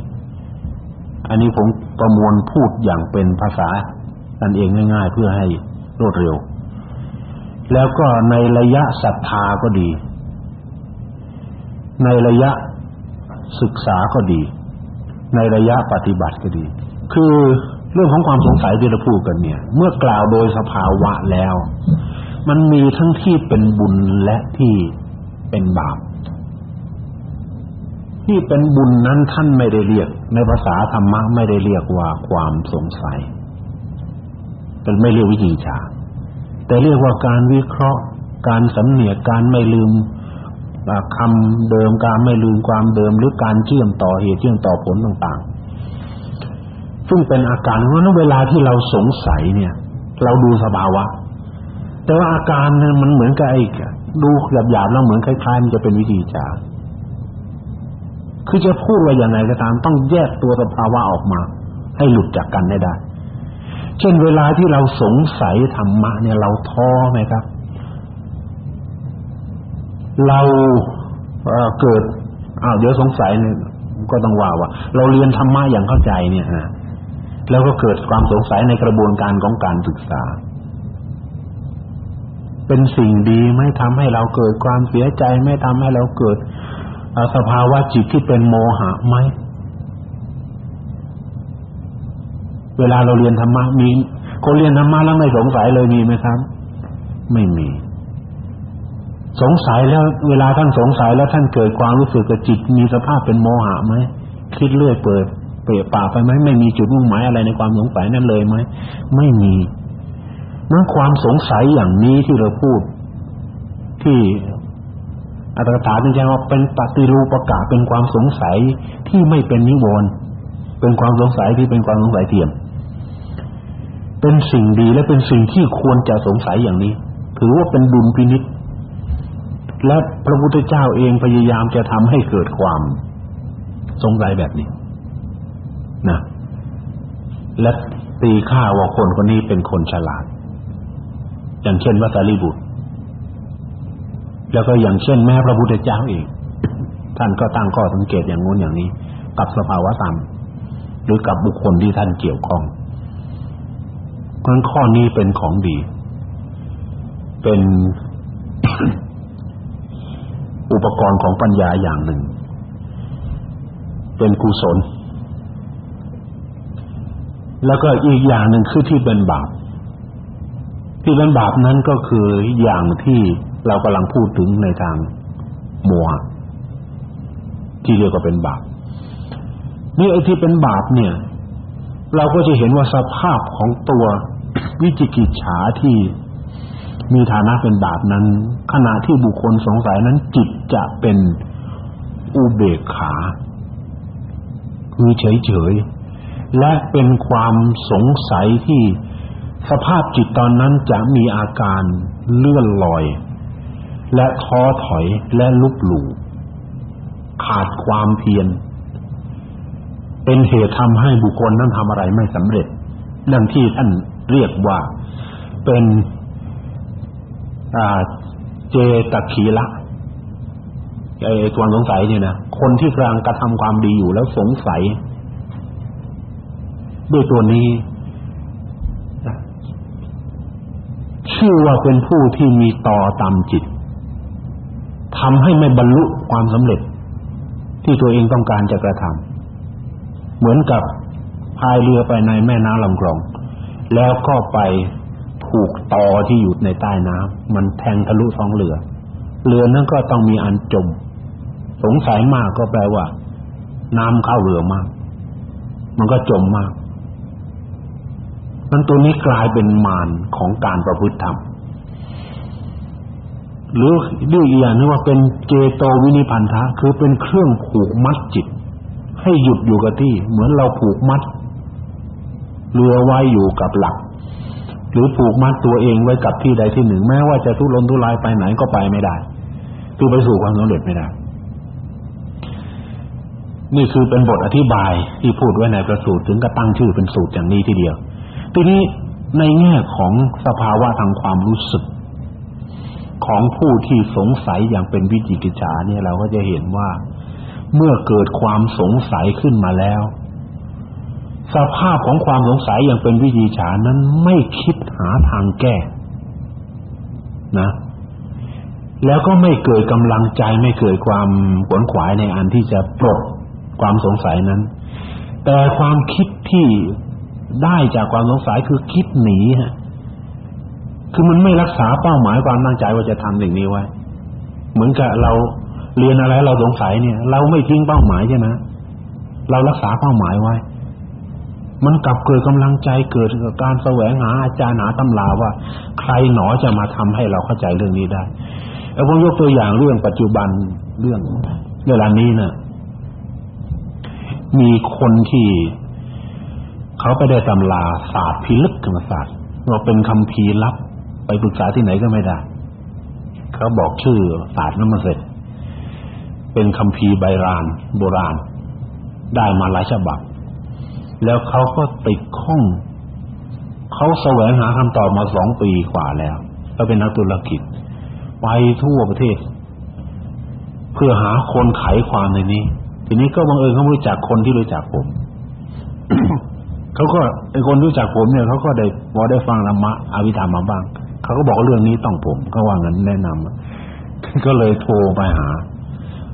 อันนี้ผมประมวลพูดอย่างเป็นภาษากันเองง่าย ๆ เพื่อให้รวดเร็ว แล้วก็ในระยะศรัทธาก็ดี ในระยะศึกษาก็ดี ในระยะปฏิบัติก็ดี คือเรื่องของความสงสัยที่เราพูดกันเนี่ย เมื่อกล่าวโดยสภาวะแล้ว มันมีทั้งที่เป็นบุญและที่ เป็นบาป ที่เป็นบุญนั้นท่านไม่ได้เรียก ในภาษาธรรมะไม่ได้เรียกว่าความสงสัยเป็นไม่เรียกวิจิชาแต่เรียกว่าการวิเคราะห์ การสำเนียกการไม่ลืมคำเดิมการไม่ลืมความเดิมหรือการเชื่อมต่อเหตุเชื่อมต่อผลต่างๆ ซึ่งเป็นอาการเพราะนั้นเวลาที่เราสงสัยเนี่ย เราดูสภาวะ แต่ว่าอาการเนี่ยมันเหมือนกับไอ้ ดูหยาบๆแล้วเหมือนคล้ายๆมันจะเป็นวิธีจาคือจะพูดว่าอย่างไรก็ตามต้องแยกตัวสภาวะออกมา ให้หลุดจากกันได้ได้ เช่นเวลาที่เราสงสัยธรรมะเนี่ยเราท้อไหมครับ เราเเกิดอ้าวเดี๋ยวสงสัยเนี่ยก็ต้องว่าว่า เราเรียนธรรมะอย่างเข้าใจเนี่ยฮะแล้วก็เกิดความสงสัยในกระบวนการของการศึกษา เป็นสิ่งดีไม่ทำให้เราเกิดความเสียใจไม่ทำให้เราเกิดสภาวะจิตที่เป็นโมหะไหมเวลาเราเรียนธรรมะมีคนเรียนธรรมะแล้วไม่สงสัยเลยมีไหมครับ ไม่มี สงสัยแล้ว เวลาท่านสงสัยแล้วท่านเกิดความรู้สึกกับจิตมีสภาพเป็นโมหะไหมคิดเรื่อยเปิดเปรียป่าไปไหมไม่มีจุดมุ่งหมายอะไรในความสงสัยนั้นเลยไหมไม่มี นั่นความสงสัยอย่างนี้ที่เราพูด ที่อัตถกถาจริงๆว่าเป็นปฏิรูปกะเป็นความสงสัยที่ไม่เป็นนิวรณ์เป็นความสงสัยที่เป็นความสงสัยเทียม เป็นสิ่งดีและเป็นสิ่งที่ควรจะสงสัยอย่างนี้ ถือว่าเป็นดุลพินิษและพระพุทธเจ้าเองพยายามจะทำให้เกิดความสงสัยแบบนี้นะและตีค่าว่าคนคนนี้เป็นคนฉลาด อย่างเช่นวัสารีบุตร แล้วก็อย่างเช่นแม่พระพุทธเจ้าเองท่านก็ตั้งข้อสังเกตอย่างงู้นอย่างนี้ กับสภาวะธรรมหรือกับบุคคลที่ท่านเกี่ยวข้องเพราะข้อนี้เป็นของดี เป็นอุปกรณ์ของปัญญาอย่างหนึ่ง เป็นกุศล แล้วก็อีกอย่างหนึ่งคือที่เป็นบาป ที่เป็นบาปนั้นก็คืออย่างที่เรากำลังพูดถึงในทางมัวที่เรียกว่าเป็นบาปนี่ไอ้ที่เป็นบาปเนี่ย เราก็จะเห็นว่าสภาพของตัววิจิกิจฉาที่มีฐานะเป็นบาปนั้น ขณะที่บุคคลสงสัยนั้นจิตจะเป็นอุเบกขาคือเฉยๆและเป็นความสงสัยที่ สภาพจิตตอนนั้นจะมีอาการเลื่อนลอย และท้อถอยและลุกหลู่ขาดความเพียรเป็นเหตุทำให้บุคคลนั้นทำอะไรไม่สำเร็จดังที่ท่านเรียกว่าเป็นเจตคีละไอ้ความสงสัยเนี่ยนะคนที่กำลังกระทำความดีอยู่แล้วสงสัย ด้วยตัวนี้ ชื่อว่าเป็นผู้ที่มีต่อตามจิตทำให้ไม่บรรลุความสำเร็จ ที่ตัวเองต้องการจะกระทำเหมือนกับพายเรือไปในแม่น้ำลำกรอง แล้วก็ไปถูกตอที่อยู่ในใต้น้ำมันแทงทะลุท้องเรือ เรือนั้นก็ต้องมีอันจม สงสัยมากก็แปลว่า น้ำเข้าเรือมาก มันก็จมมาก มันตัวนี้กลายเป็นมารของการประพฤติธรรมหรือเรื่องอีกอย่างนึงว่าเป็นเจโตวินิพันธะคือเป็นเครื่องผูกมัดจิต ให้หยุดอยู่กับที่ เหมือนเราผูกมัดเรือไว้อยู่กับหลัก หรือผูกมัดตัวเองไว้กับที่ใดที่หนึ่ง แม้ว่าจะทุรนทุรายไปไหนก็ไปไม่ได้คือไปสู่ความสำเร็จไม่ได้ นี่คือเป็นบทอธิบายที่พูดไว้ในประสูตรถึงกับตั้งชื่อเป็นสูตรอย่างนี้ทีเดียว ทีนี้ในแง่ของสภาวะทางความรู้สึก ของผู้ที่สงสัยอย่างเป็นวิจิกิจฉาเนี่ยเราก็จะเห็นว่าเมื่อเกิดความสงสัยขึ้นมาแล้ว สภาพของความสงสัยอย่างเป็นวิจิกิจฉานั้นไม่คิดหาทางแก้นะแล้วก็ไม่เกิดกำลังใจไม่เกิดความขวนขวายในอันที่จะปลดความสงสัยนั้น แต่ความคิดที่ ได้จากความสงสัยคือคิดหนีฮะคือมันไม่รักษาเป้าหมายความตั้งใจว่าจะทำสิ่งนี้ไว้ เหมือนกับเราเรียนอะไรเราสงสัยเนี่ย เราไม่ทิ้งเป้าหมายใช่ไหมเรารักษาเป้าหมายไว้ มันกลับเกิดกำลังใจเกิดการแสวงหาอาจารย์หาตำราว่า ใครหนอจะมาทำให้เราเข้าใจเรื่องนี้ได้แล้วผมยกตัวอย่างเรื่องปัจจุบันเรื่องเวลานี้นะ่ะมีคนที่ เขาไปได้ตำราศาสตร์พิลึกธรรมศาสตร์ว่าเป็นคำพีลับ ไปปรึกษาที่ไหนก็ไม่ได้ เขาบอกชื่อศาสตร์นั้นมาเสร็จ เป็นคำพีใบรานโบราณ ได้มาหลายฉบับ แล้วเขาก็ติดข้อง เขาแสวงหาคำตอบมาสองปีกว่าแล้วเขาเป็นนักธุรกิจ ไปทั่วประเทศ เพื่อหาคนไขความในนี้ ทีนี้ก็บังเอิญเขารู้จักคนที่รู้จักผม เขาก็ไอ้คนรู้จักผมเนี่ยเขาก็ได้พอได้ฟังธรรมะอวิธรรมมาบ้างเขาก็บอกเรื่องนี้ต้องผมก็ว่างั้นแนะนำก็เลยโทรไปหา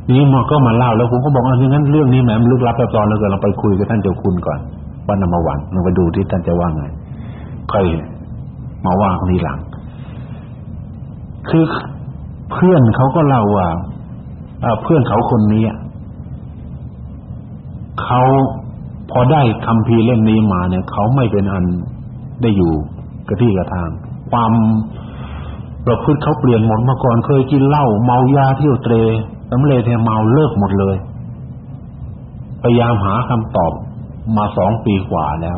นี่มาก็มาเล่าแล้วผมก็บอกว่างั้นเรื่องนี้แหมมันลึกลับซับซ้อนแล้วก็เราไปคุยกับท่านเจ้าคุณก่อนวันนมาวันเราไปดูที่ท่านจะว่าไงค่อยมาว่าทีหลัง คือเพื่อนเขาก็เล่าว่าเพื่อนเขาคนนี้เขา พอได้คำพีเล่มนี้มาเนี่ยเขาไม่เป็นอันได้อยู่กระที่กระทาง ความประพฤติเขาเปลี่ยนหมดมาก่อนเคยกินเหล้าเมายาเที่ยวเตรสำเร็จเนี่เมาเลิกหมดเลย พยายามหาคำตอบมาสองปีกว่าแล้ว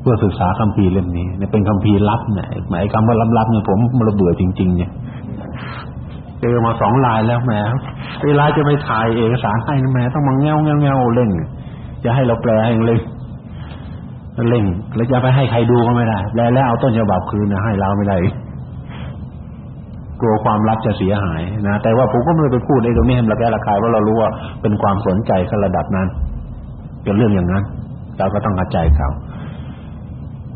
เพื่อศึกษาคำพีเล่มนี้เนี่ยเป็นคำพีลับเนี่ยหมายคำว่าลับๆเนี่ยผมมันระเบื่อจริง ๆ เนี่ยเจอมาสองลายแล้วแหมเวลาจะไปถ่ายเอกสารให้แหมต้องมาเงี้ยวเงี้ยวเงี้ยวเล่น จะให้เราแปลให้เล่งเล่งแล้วจะไปให้ใครดูก็ไม่ได้แปลแล้วเอาต้นฉบับคืนนะให้เราไม่ได้กลัวความลับจะเสียหายนะแต่ว่าผมก็ไม่ไปพูดไอ้ตรงนี้ให้ระแคะระคายเพราเรารู้ว่าเป็นความสนใจขระดับนั้นเป็นเรื่องอย่างนั้นเราก็ต้องเข้าใจเขา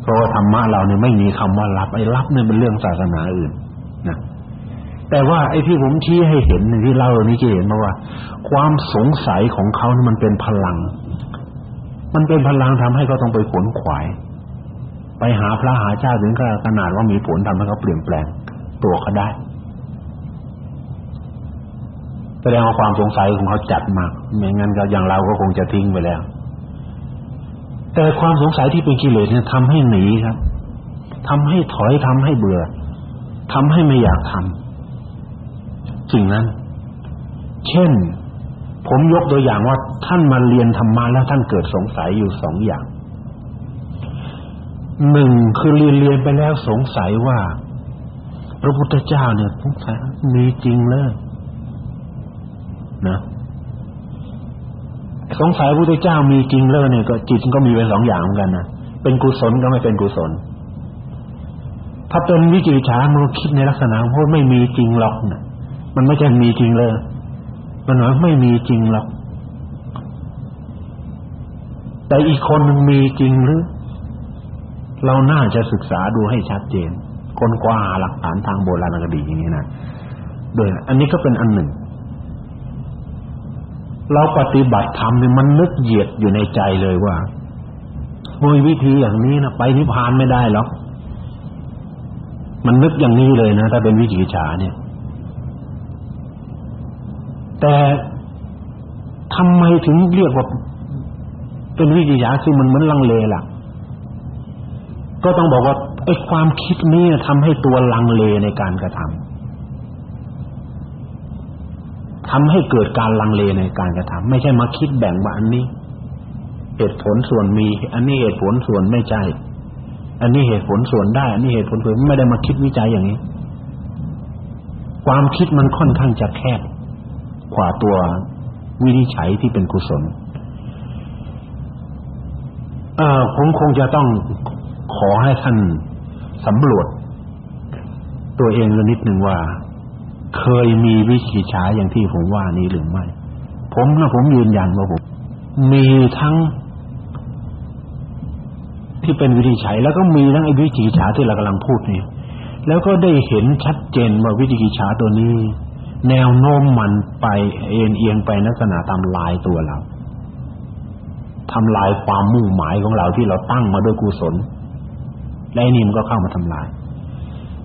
เพราะว่าธรรมะเราเนี่ยไม่มีคำว่าลับไอ้ลับเนี่ยเป็นเรื่องศาสนาอื่นนะแต่ว่าไอ้ที่ผมชี้ให้เห็นที่เล่านี้จะเห็นมาว่า ความสงสัยของเขานี่มันเป็นพลัง มันเป็นพลังทำให้เขาต้องไปขวนขวาย ไปหาพระหาเจ้าถึงขนาดว่ามีผลทำให้เขาเปลี่ยนแปลง ตัวเขาได้แสดงว่าความสงสัยของเขาจัดมากไม่งั้นก็อย่างเราก็คงจะทิ้งไปแล้ว แต่ความสงสัยที่เป็นกิเลสเนี่ยทำให้หนีครับทำให้ถอยทำให้เบื่อทำให้ไม่อยากทำสิ่งนั้น เช่น ผมยกตัวอย่างว่าท่านมาเรียนธรรมะแล้วท่านเกิดสงสัยอยู่สองอย่างหนึ่งคือเรียนเรียนไปแล้วสงสัยว่า พระพุทธเจ้าเนี่ยสงสัยมีจริงเลยนะสงสัยพระพุทธเจ้ามีจริงเลยเนี่ยก็จิตก็มีเป็นสองอย่างเหมือนกันนะเป็นกุศลก็ไม่เป็นกุศล ถ้าเป็นวิจิตรฉามันคิดในลักษณะว่าไม่มีจริงหรอกนะมันไม่ใช่มีจริงเลย มันหมายไม่มีจริงหรอกแต่อีกคนนึงมีจริงหรือ เราน่าจะศึกษาดูให้ชัดเจนคนกว่าหลักฐานทางโบราณคดีอย่างนี้นะโดยอันนี้ก็เป็นอันหนึ่ง เราปฏิบัติธรรมเนี่ยมันนึกเหยียดอยู่ในใจเลยว่าโอ้ยวิธีอย่างนี้นะไปนิพพานไม่ได้หรอกมันนึกอย่างนี้เลยนะ ถ้าเป็นวิจิกิจฉาเนี่ย แต่ทำไมถึงเรียกว่าเป็นวิจิกิจฉาคือมันเหมือนลังเลล่ะ ก็ต้องบอกว่าไอ้ความคิดนี้ทำให้ตัวลังเลในการกระทำทำให้เกิดการลังเลในการกระทำไม่ใช่มาคิดแบ่งว่าอันนี้ เหตุผลส่วนมี อันนี้เหตุผลส่วนไม่ใช่ อันนี้เหตุผลส่วนได้ อันนี้เหตุผลส่วนไม่ได้มาคิดวิจัยอย่างนี้ ความคิดมันค่อนข้างจะแคบ กว่าตัววินิจฉัยที่เป็นกุศลเอ่อผมคงจะต้องขอให้ท่านสำรวจ ตัวเองละนิดหนึ่งว่า เคยมีวิจิฉาอย่างที่ผมว่านี้หรือไม่ ผมนะผมยืนยันว่าผมมีทั้ง ที่เป็นวิธีใช้แล้วก็มีทั้งไอ้วิธีฉาที่เรากำลังพูดนี่แล้วก็ได้เห็นชัดเจนว่าวิธีฉาตัวนี้ แนวโน้มมันไปเอ็นเอียงไปลักษณะทำลายตัวเราทำลายความมุ่งหมายของเราที่เราตั้งมาด้วยกุศลและนี่มันก็เข้ามาทำลาย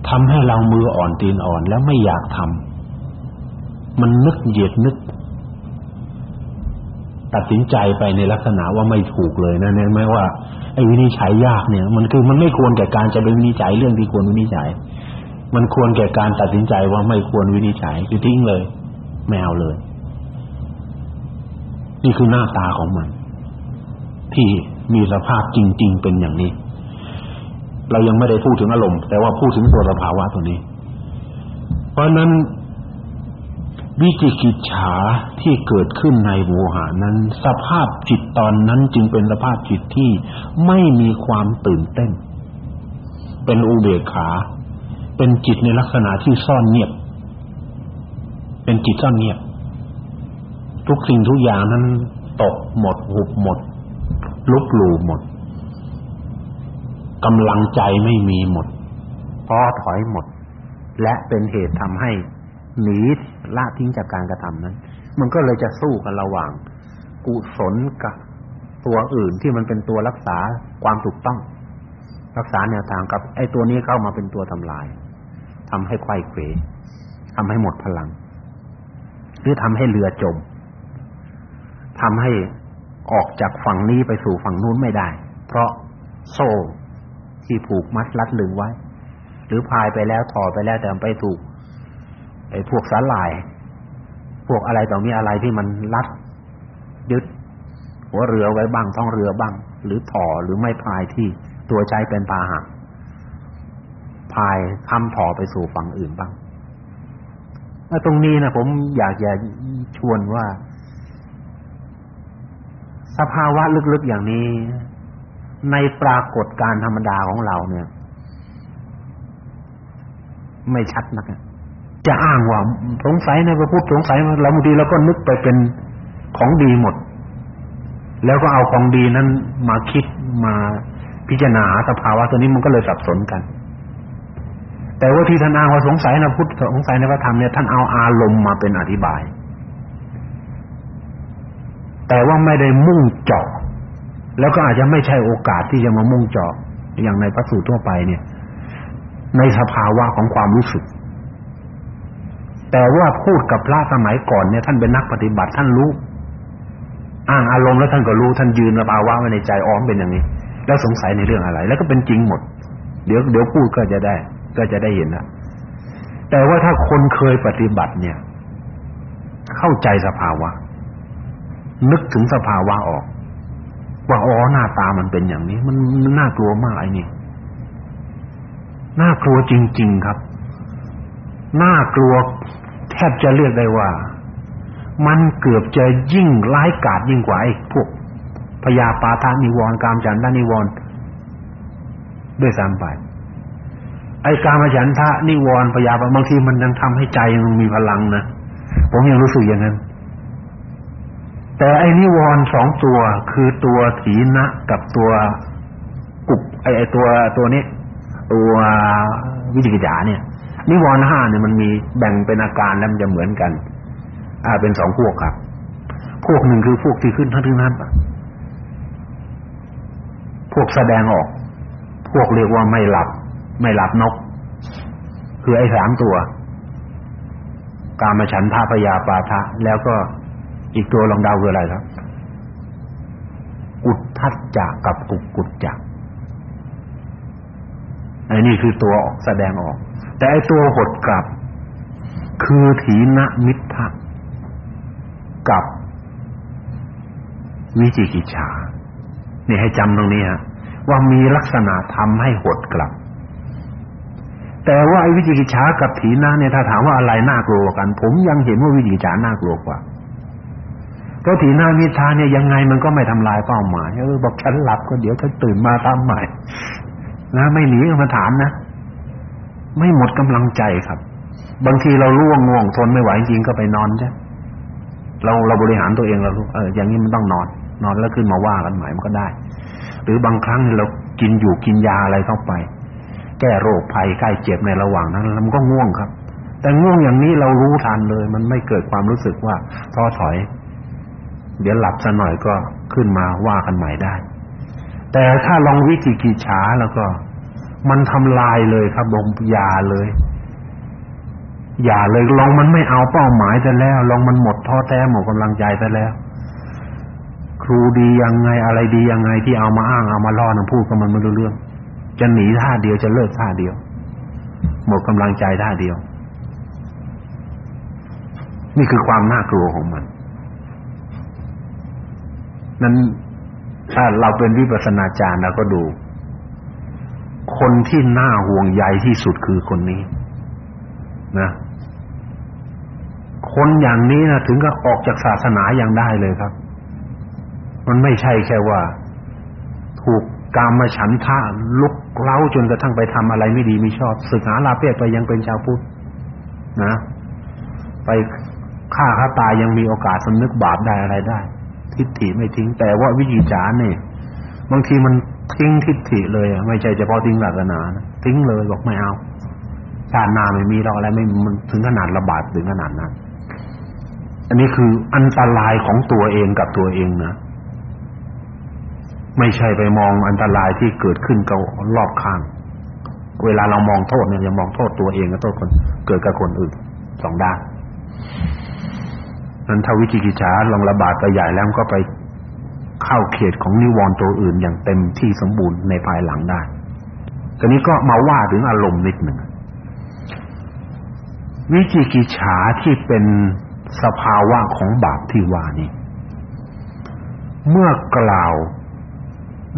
ทำให้เรามืออ่อนตีนอ่อนแล้วไม่อยากทำมันนึกเหยียดนึก ตัดสินใจไปในลักษณะว่าไม่ถูกเลยนะเนี่ยไม่ว่าไอ้วินิจฉัยยากเนี่ย มันคือมันไม่ควรแก่การจะไปวินิจฉัยเรื่องที่ควรวินิจฉัย มันควรแก่การตัดสินใจว่าไม่ควรวินิจฉัยคือทิ้งเลยไม่เอาเลย นี่คือหน้าตาของมัน ที่มีสภาพจริง ๆ เป็นอย่างนี้ เรายังไม่ได้พูดถึงอารมณ์แต่ว่าพูดถึงตัวสภาวะตัวนี้ เพราะนั้นวิจิกิจฉาที่เกิดขึ้นในโวหานั้น สภาพจิตตอนนั้นจึงเป็นสภาพจิตที่ไม่มีความตื่นเต้น เป็นอุเบกขา เป็นจิตในลักษณะที่ซ่อนเงียบ เป็นจิตซ่อนเงียบ ทุกสิ่งทุกอย่างนั้นตกหมดหุบหมด ลุกหลู่หมดกำลังใจไม่มีหมดท้อถอยหมด และเป็นเหตุทำให้หนีละทิ้งจากการกระทำนั้น มันก็เลยจะสู้กันระหว่าง กุศลกับตัวอื่นที่มันเป็นตัวรักษาความถูกต้อง รักษาแนวทางกับไอ้ตัวนี้เข้ามาเป็นตัวทำลาย ทำให้ไขว้เขวทำให้หมดพลัง หรือทำให้เรือจมทำให้ออกจากฝั่งนี้ไปสู่ฝั่งนู้นไม่ได้ เพราะโซ่ที่ผูกมัดรัดลึงไว้ หรือพายไปแล้วถอดไปแล้วแต่ไปถูกไอ้พวกสาหร่าย พวกอะไรต่อมีอะไรที่มันลัด ยึดหัวเรือไว้บ้างท้องเรือบ้าง หรือถอหรือไม่พายที่ตัวใจเป็นพาหะ พายค้ำถ่อไปสู่ฝั่งอื่นบ้างแล้วตรงนี้นะผมอยากจะชวนว่า สภาวะลึกๆอย่างนี้ ในปรากฏการธรรมดาของเราเนี่ย ไม่ชัดนักจะอ้างว่าสงสัยในพระพุทธสงสัยเราบางทีเราก็นึกไปเป็นของดีหมด แล้วก็เอาของดีนั้นมาคิดมาพิจารณาสภาวะตัวนี้มันก็เลยสับสนกัน แต่ว่าที่ท่านอ้างว่าสงสัยในพุทธสงสัยในพระธรรมเนี่ยท่านเอาอารมณ์มาเป็นอธิบาย แต่ว่าไม่ได้มุ่งเจาะแล้วก็อาจจะไม่ใช่โอกาสที่จะมามุ่งเจาะอย่างในพระสูตรทั่วไปเนี่ย ในสภาวะของความรู้สึก แต่ว่าพูดกับพระสมัยก่อนเนี่ยท่านเป็นนักปฏิบัติท่านรู้อ้างอารมณ์แล้วท่านก็รู้ท่านยืนสภาวะไว้ในใจอ้อมเป็นอย่างนี้ แล้วสงสัยในเรื่องอะไร แล้วก็เป็นจริงหมด เดี๋ยวเดี๋ยวพูดก็จะได้ ก็จะได้เห็นนะแต่ว่าถ้าคนเคยปฏิบัติเนี่ย เข้าใจสภาวะ นึกถึงสภาวะออก ว่าอ๋อหน้าตามันเป็นอย่างนี้ มันน่ากลัวมากไอ้นี่น่ากลัวจริง ๆครับน่ากลัวแทบจะเรียกได้ว่า มันเกือบจะยิ่งร้ายกาจยิ่งกว่าไอ้พวกพยาปาทานิวรณ์กามฉันทนิวรณ์ด้วยซ้ำไป ไอ้กามฉันทะนิวรณ์พยาบาบางทีมันยังทำให้ใจมันมีพลังนะผมยังรู้สึกอย่างนั้น แต่ไอ้นิวรณ์สองตัวคือตัวถีนะกับตัวกุบไอ้ไอ้ตัวตัวนี้ตัววิจิกิจาเนี่ย นิวรณ์ห้าเนี่ยมันมีแบ่งเป็นอาการแล้วมันจะเหมือนกัน อ่าเป็นสองพวกครับพวกหนึ่งคือพวกที่ขึ้นทั้งทั้งนั้นพวกแสดงออก พวกเรียกว่าไม่หลับ ไม่หลับนก คือไอ้สามตัว กามฉันทาพยาปาทะ แล้วก็อีกตัวลองดาคืออะไรครับ อุทธัจจะกับกุกุจจะไอ้นี่คือตัวออกแสดงออก แต่ไอ้ตัวหดกลับ คือถีนมิทะกับวิจิกิจฉานี่ให้จำตรงนี้ฮะว่ามีลักษณะทำให้หดกลับ แต่ว่าไอ้วิจิกิจฉากับถีนะเนี่ยถ้าถามว่าอะไรน่ากลัวกัน ผมยังเห็นว่าวิจิกิจฉาน่ากลัวกว่าเพราะถีนามิทาเนี่ยยังไงมันก็ไม่ทำลายเป้าหมายเออบอกฉันหลับก็เดี๋ยวฉันตื่นมาทำใหม่นะไม่หนีกรรมฐานนะไม่หมดกำลังใจครับ บางทีเราร่วงง่วงทนไม่ไหวจริงก็ไปนอนใช่เราเราบริหารตัวเองเราเอออย่างนี้มันต้องนอน นอนแล้วขึ้นมาว่ากันใหม่มันก็ได้ หรือบางครั้งเรากินอยู่กินยาอะไรเข้าไป แก้โรคภัยใกล้เจ็บในระหว่างนั้นมันก็ง่วงครับ แต่ง่วงอย่างนี้เรารู้ทันเลย มันไม่เกิดความรู้สึกว่าท้อถอย เดี๋ยวหลับซะหน่อยก็ขึ้นมาว่ากันใหม่ได้ แต่ถ้าลองวิจิกิจฉาแล้วก็ มันทำลายเลยครับลงยาเลย อย่าเลยลองมันไม่เอาเป้าหมายซะแล้วลองมันหมดท้อแท้หมดกำลังใจซะแล้วครูดียังไงอะไรดียังไงที่เอามาอ้างเอามาล่อนะพูดกับมันไม่รู้เรื่อง จะหนีท่าเดียวจะเลิกท่าเดียว หมดกำลังใจท่าเดียว นี่คือความน่ากลัวของมัน นั้นถ้าเราเป็นวิปัสสนาจารย์เราก็ดู คนที่น่าห่วงใยที่สุดคือคนนี้ นะคนอย่างนี้นะถึงกับออกจากศาสนาอย่างได้เลยครับ มันไม่ใช่แค่ว่า ถูก กามฉันทะลุกเล้าจนกระทั่งไปทำอะไรไม่ดีไม่ชอบศึกษาลาเพศไปยังเป็นชาวพุทธนะ ไปฆ่าฆ่าตายยังมีโอกาสสำนึกบาปได้อะไรได้ ทิฏฐิไม่ทิ้ง แต่ว่าวิจิจารเนี่ยบางทีมันทิ้งทิฏฐิเลยอะไม่ใช่เฉพาะทิ้งศาสนานะทิ้งเลยบอกไม่เอาชาติหน้าไม่มีเราอะไรไม่มันถึงขนาดระบาดถึงขนาดนั้นอันนี้คืออันตรายของตัวเองกับตัวเองนะ ไม่ใช่ไปมองอันตรายที่เกิดขึ้นกับรอบข้าง เวลาเรามองโทษเนี่ยอย่ามองโทษตัวเองกับโทษคนเกิดกับคนอื่นสองด้านนั้นถ้าวิจิกิจฉาลองระบาดไปใหญ่แล้วก็ไปเข้าเขตของนิวรณ์ตัวอื่นอย่างเต็มที่สมบูรณ์ในภายหลังได้ทีนี้ก็มาว่าถึงอารมณ์นิดหนึ่งวิจิกิจฉาที่เป็นสภาวะของบาปที่ว่านี้ เมื่อกล่าว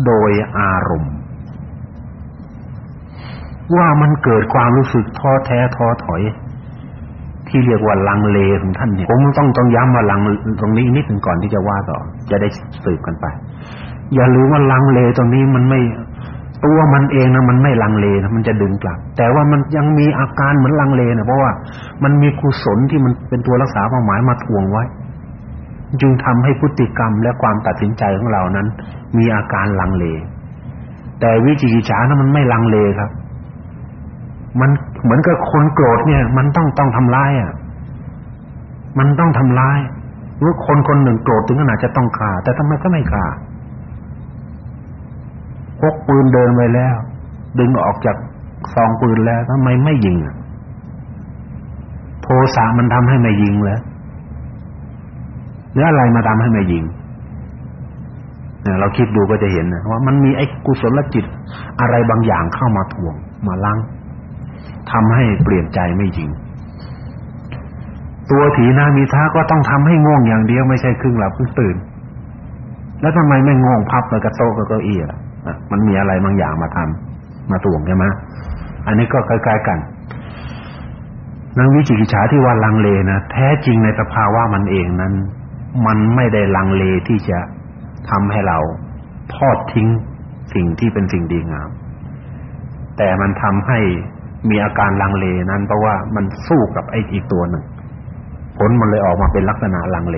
โดยอารมณ์ ว่ามันเกิดความรู้สึกท้อแท้ท้อถอย ที่เรียกว่าลังเลของท่านเนี่ยผมต้องต้องย้ำว่าลังตรงนี้นิดหนึ่งก่อนที่จะว่าต่อ จะได้สืบกันไป อย่าลืมว่าลังเลตรงนี้มันไม่ตัวมันเองนะมันไม่ลังเลนะมันจะดึงกลับ แต่ว่ามันยังมีอาการเหมือนลังเลนะเพราะว่ามันมีกุศลที่มันเป็นตัวรักษาเป้าหมายมาทวงไว้ จึงทำให้พฤติกรรมและความตัดสินใจของเรานั้น มีอาการลังเล แต่วิจิกิจฉานะมันไม่ลังเลครับ มันเหมือนกับคนโกรธเนี่ย มันต้องต้องทำร้ายอะ มันต้องทำร้ายหรือคนคนหนึ่งโกรธถึงขนาดจะต้องฆ่า แต่ทำไมก็ไม่ฆ่าพกปืนเดินไปแล้ว ดึงออกจากซองปืนแล้วทำไมไม่ยิงอะโทสะมันทำให้ไม่ยิงแล้ว หรืออะไรมาทำให้ไม่ยิงเราคิดดูก็จะเห็นนะว่ามันมีไอ้กุศลจิตอะไรบางอย่างเข้ามาทวง มาล้างทำให้เปลี่ยนใจไม่ยิง ตัวถีนามีท่าก็ต้องทำให้ง่วงอย่างเดียวไม่ใช่ครึ่งหลับครึ่งตื่น แล้วทำไมไม่ง่วงพับไปกับโต๊ะกับเก้าอี้ล่ะมันมีอะไรบางอย่างมาทำมาตวงใช่ไหมอันนี้ก็ใกล้ายๆกันนังวิจิกิจฉาที่ว่าลังเลนะแท้จริงในสภาวะมันเองนั้น มันไม่ได้ลังเลที่จะทำให้เราทอดทิ้งสิ่งที่เป็นสิ่งดีงาม แต่มันทำให้มีอาการลังเลนั้น เพราะว่ามันสู้กับไอ้อีกตัวหนึ่ง ผลมันเลยออกมาเป็นลักษณะลังเล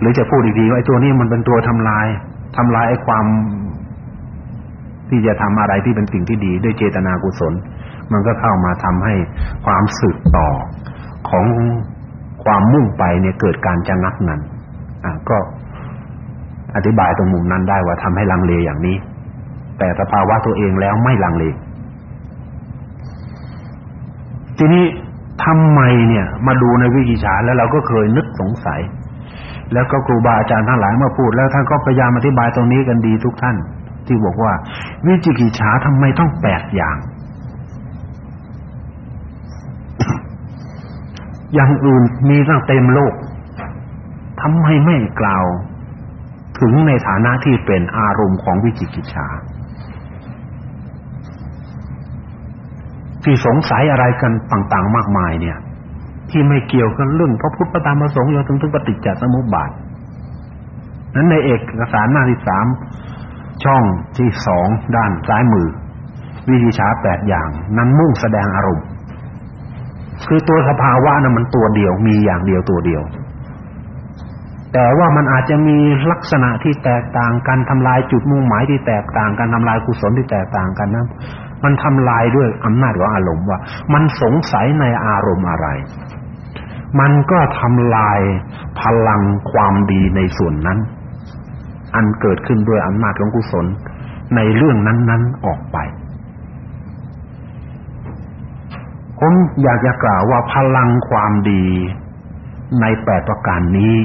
หรือจะพูดดีๆว่าไอ้ตัวนี้มันเป็นตัวทำลายทำลายไอ้ความที่จะทำอะไรที่เป็นสิ่งที่ดีด้วยเจตนากุศล มันก็เข้ามาทำให้ความสืบต่อของ ความมุ่งไปเนี่ยเกิดการจะงักนั้นอะก็อธิบายตรงมุมนั้นได้ว่าทำให้ลังเลอย่างนี้ แต่สภาวะตัวเองแล้วไม่ลังเล ทีนี้ทำไมเนี่ย มาดูในวิกิจฉาแล้วเราก็เคยนึกสงสัย แล้วก็ครูบาอาจารย์ทั้งหลายเมื่อพูดแล้วท่านก็พยายามอธิบายตรงนี้กันดีทุกท่าน ที่บอกว่า วิจิกิจฉาทำไมต้องแปดอย่าง อย่างอื่นมีตั้งเต็มโลกทำไมไม่กล่าว ถึงในฐานะที่เป็นอารมณ์ของวิจิกิจฉาที่สงสัยอะไรกันต่าง ๆ มากมายเนี่ย ที่ไม่เกี่ยวกับเรื่องพระพุทธพระธรรมพระสงฆ์จนถึงปฏิจจสมุปบาทนั้นในเอกสารหน้าที่สามช่องที่สองด้านซ้ายมือ วิธีชาแปดอย่าง นั้นมุ่งแสดงอารมณ์ คือตัวสภาวะนั้นมันตัวเดียวมีอย่างเดียวตัวเดียว แต่ว่ามันอาจจะมีลักษณะที่แตกต่างกันทำลายจุดมุ่งหมายที่แตกต่างกันทำลายกุศลที่แตกต่างกันนะมันทำลายด้วยอำนาจของอารมณ์ว่า มันสงสัยในอารมณ์อะไร มันก็ทำลายพลังความดีในส่วนนั้น อันเกิดขึ้นด้วยอำนาจของกุศลในเรื่องนั้น ๆออกไป ผมอยากจะกล่าวว่าพลังความดีในแปดประการนี้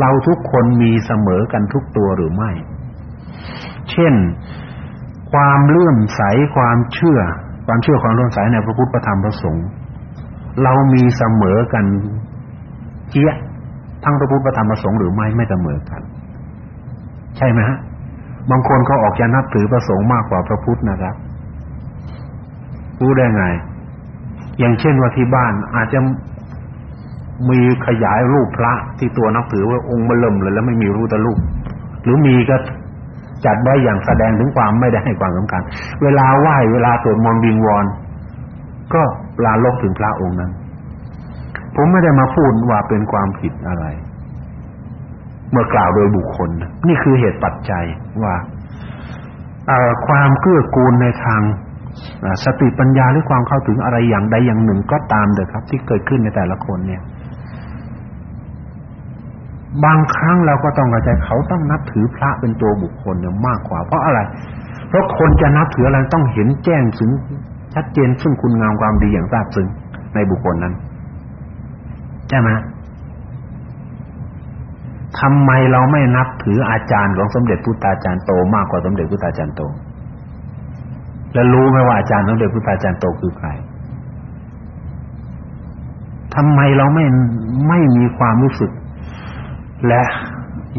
เราทุกคนมีเสมอกันทุกตัวหรือไม่ เช่น ความเลื่อมใสความเชื่อ ความเชื่อความเลื่อมใสในพระพุทธธรรมพระสงฆ์เรามีเสมอกันเจี๊ยทั้งพระพุทธธรรมประสงค์หรือไม่ไม่เสมอกัน ใช่ไหมฮะ บางคนเขาออกจะนับถือประสงค์มากกว่าพระพุทธนะครับ รู้ได้ไง อย่างเช่นว่าที่บ้านอาจจะมีขยายรูปพระที่ตัวนับถือว่าองค์เบิ่มเลยแล้วไม่มีรูปแต่รูปหรือมีก็จัดไว้อย่างแสดงถึงความไม่ได้ให้ความสำคัญ เวลาไหว้เวลาสวดมนต์บิงวอนก็ลาลกถึงพระองค์นั้น ผมไม่ได้มาพูดว่าเป็นความผิดอะไร เมื่อกล่าวโดยบุคคล นี่คือเหตุปัจจัยว่าความเกื้อกูลในทาง สติปัญญาหรือความเข้าถึงอะไรอย่างใดอย่างหนึ่งก็ตามเถอะครับ ที่เกิดขึ้นในแต่ละคนเนี่ย บางครั้งเราก็ต้องเข้าใจเขาต้องนับถือพระเป็นตัวบุคคลเนี่ยมากกว่า เพราะอะไร เพราะคนจะนับถืออะไรต้องเห็นแจ้งถึงชัดเจนซึ่งคุณงามความดีอย่างทราบซึ้งในบุคคลนั้นใช่ไหมทำไมเราไม่นับถืออาจารย์ของสมเด็จพุทธาจารย์โตมากกว่าสมเด็จพุทธาจารย์โต และรู้ไหมว่าอาจารย์สมเด็จพุทธาจารย์โตคือใครทำไมเราไม่ไม่มีความรู้สึก และ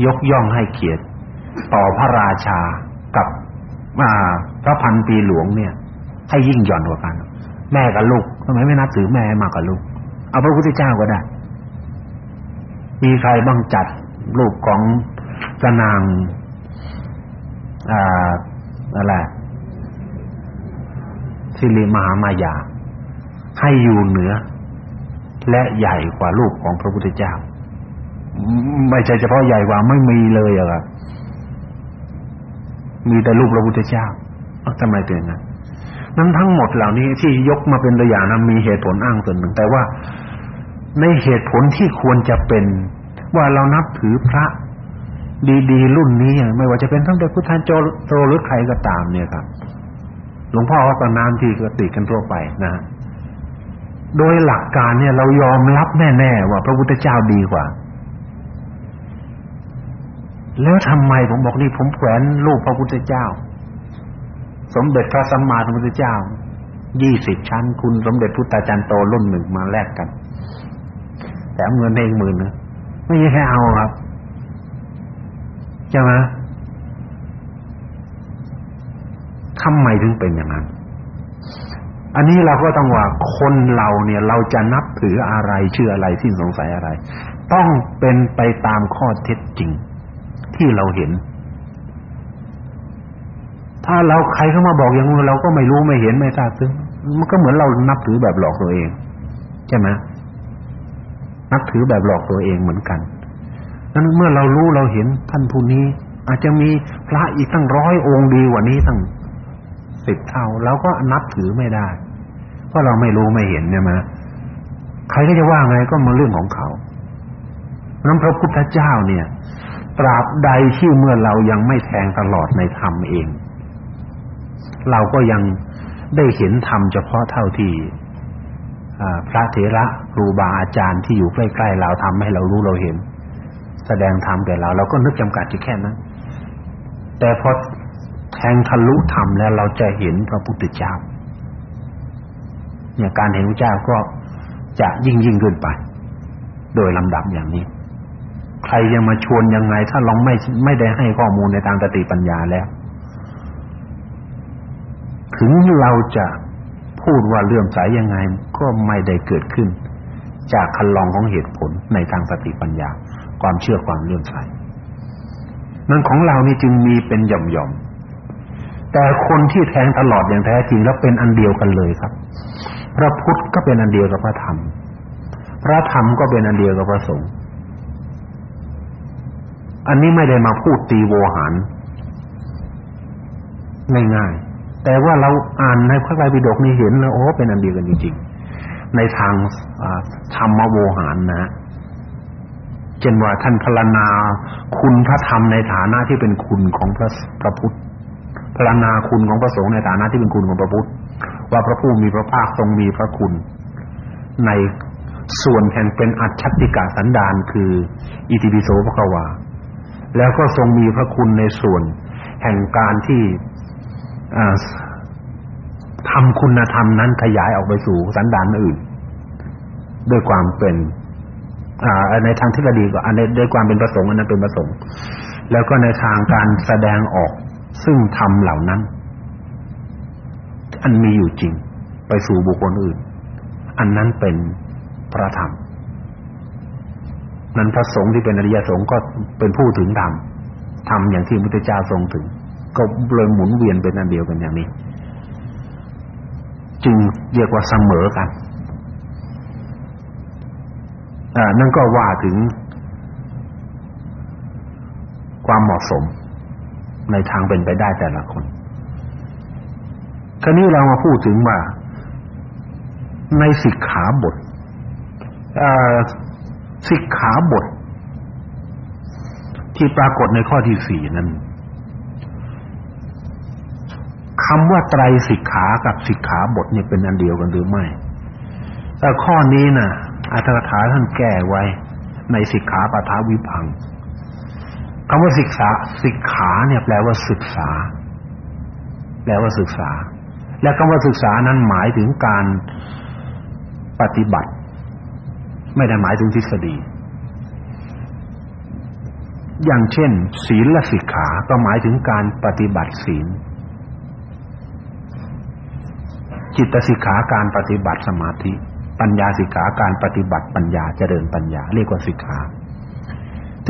ยกย่องให้เกียรติ ต่อพระราชากับพระพันปีหลวงเนี่ย ให้ยิ่งหย่อนกว่ากัน แม่กับลูกทำไมไม่นับถือแม่มากกว่าลูก เอาพระพุทธเจ้าก็ได้ มีใครบ้างจัดลูกของกนาง อ่าอะไร สิริมหามายา ให้อยู่เหนือ และใหญ่กว่าลูกของพระพุทธเจ้า ไม่ใช่เฉพาะใหญ่กว่าไม่มีเลยอะครับมีแต่ลูกพระพุทธเจ้าทำไมเป็นนั้นนั้นทั้งหมดเหล่านี้ที่ยกมาเป็นตัวอย่างนั้นมีเหตุผลอ้างส่วนหนึ่ง แต่ว่าในเหตุผลที่ควรจะเป็น ว่าเรานับถือพระดีๆรุ่นนี้ไม่ว่าจะเป็นทั้งเด็กพุทธานโจโตหรือใครก็ตามเนี่ยครับ หลวงพ่อก็นานที่ก็ติดกันทั่วไปนะโดยหลักการเนี่ยเรายอมรับแน่ๆว่าพระพุทธเจ้าดีกว่า แล้วทำไมผมบอกนี่ผมแขวนรูปพระพุทธเจ้า สมเด็จพระสัมมาสัมพุทธเจ้ายี่สิบชั้น คุณสมเด็จพุทธาจารย์โตรุ่นหนึ่งมาแลกกันแต่เงินเองหมื่นนะไม่ใช่แค่เอาครับใช่ไหม ทำไมถึงเป็นอย่างนั้น อันนี้เราก็ต้องว่าคนเราเนี่ย เราจะนับถืออะไรเชื่ออะไรสิ้นสงสัยอะไร ต้องเป็นไปตามข้อเท็จจริง ที่เราเห็น ถ้าเราใครเข้ามาบอกอย่างนู้นเราก็ไม่รู้ไม่เห็นไม่ทราบซึ่งมันก็เหมือนเรานับถือแบบหลอกตัวเองใช่ไหมนับถือแบบหลอกตัวเองเหมือนกันนั้นเมื่อเรารู้เราเห็นท่านผู้นี้ อาจจะมีพระอีกตั้งร้อยองค์ดีกว่านี้ตั้ง สิบเท่าเราก็นับถือไม่ได้ เพราะเราไม่รู้ไม่เห็นเนี่ยมาใครก็จะว่าไงก็มาเรื่องของเขานั้นพระพุทธเจ้าเนี่ย ตราบใดที่เมื่อเรายังไม่แทงตลอดในธรรมเอง เราก็ยังได้เห็นธรรมเฉพาะเท่าที่พระเถระครูบาอาจารย์ที่อยู่ใกล้ๆเราทำให้เรารู้เราเห็น แสดงธรรมแก่เรา เราก็นึกจำกัดอยู่แค่นั้นแต่พอ แทงทะลุธรรมแล้วเราจะเห็นพระพุทธเจ้าเนี่ยการเห็นพระเจ้าก็จะยิ่งยิ่งขึ้นไป โดยลำดับอย่างนี้ ใครจะมาชวนยังไง ถ้าลองไม่ไม่ได้ให้ข้อมูลในทางสติปัญญาแล้ว ถึงเราจะพูดว่าเรื่องสยังไงก็ไม่ได้เกิดขึ้น จากคันลองของเหตุผลในทางสติปัญญา ความเชื่อความเลื่อมใสนั่นของเรานี่จึงมีเป็นหย่อมๆ แต่คนที่แทงตลอดอย่างแท้จริงแล้วเป็นอันเดียวกันเลยครับ พระพุทธก็เป็นอันเดียวกับพระธรรม พระธรรมก็เป็นอันเดียวกับพระสงฆ์อันนี้ไม่ได้มาพูดตีโวหารง่ายๆแต่ว่าเราอ่านในพระไตรปิฎกนี่เห็นแล้วโอ้เป็นอันเดียวกันจริงๆ ในทางธรรมโวหารนะเช่นว่าท่านพรรณนาคุณพระธรรมในฐานะที่เป็นคุณของพระพระพุทธ พรรณนาคุณของพระสงฆ์ในฐานะที่เป็นคุณของพระพุทธว่าพระผู้มีพระภาคทรงมีพระคุณ ในส่วนแห่งเป็นอัจฉริกะสันดานคืออิติปิโสภควาแล้วก็ทรงมีพระคุณในส่วนแห่งการที่ทำคุณธรรมนั้นขยายออกไปสู่สันดานอื่น ด้วยความเป็นในทางทฤษฎีก็อันด้วยความเป็นประสงค์อันนั้นเป็นประสงค์ แล้วก็ในทางการแสดงออก ซึ่งธรรมเหล่านั้น อันมีอยู่จริงไปสู่บุคคลอื่น อันนั้นเป็นพระธรรม นั้นพระสงฆ์ที่เป็นอริยสงฆ์ก็เป็นผู้ถึงธรรมธรรมอย่างที่พระพุทธเจ้าทรงถึง ก็เลยหมุนเวียนเป็นอันเดียวกันอย่างนี้ จึงเรียกว่าเสมอกันอ่านั่นก็ว่าถึงความเหมาะสม ในทางเป็นไปได้แต่ละคนคราวนี้เรามาพูดถึงว่าในสิกขาบทสิกขาบท ที่ปรากฏในข้อที่สี่นั้นคำว่าไตรสิกขากับสิกขาบทเนี่ยเป็นอันเดียวกันหรือไม่แต่ข้อนี้นะ่ะอัตถกถาท่านแก้ไว้ในสิกขาปทาวิพังค คำว่าศึกษาสิกขาเนี่ยแปลว่าศึกษา แปลว่าศึกษา และคำว่าศึกษานั้นหมายถึงการปฏิบัติ ไม่ได้หมายถึงทฤษฎี อย่างเช่น ศีลและสิกขาก็หมายถึงการปฏิบัติศีล จิตสิกขาการปฏิบัติสมาธิ ปัญญาสิกขาการปฏิบัติปัญญาเจริญปัญญา เรียกว่าสิกขา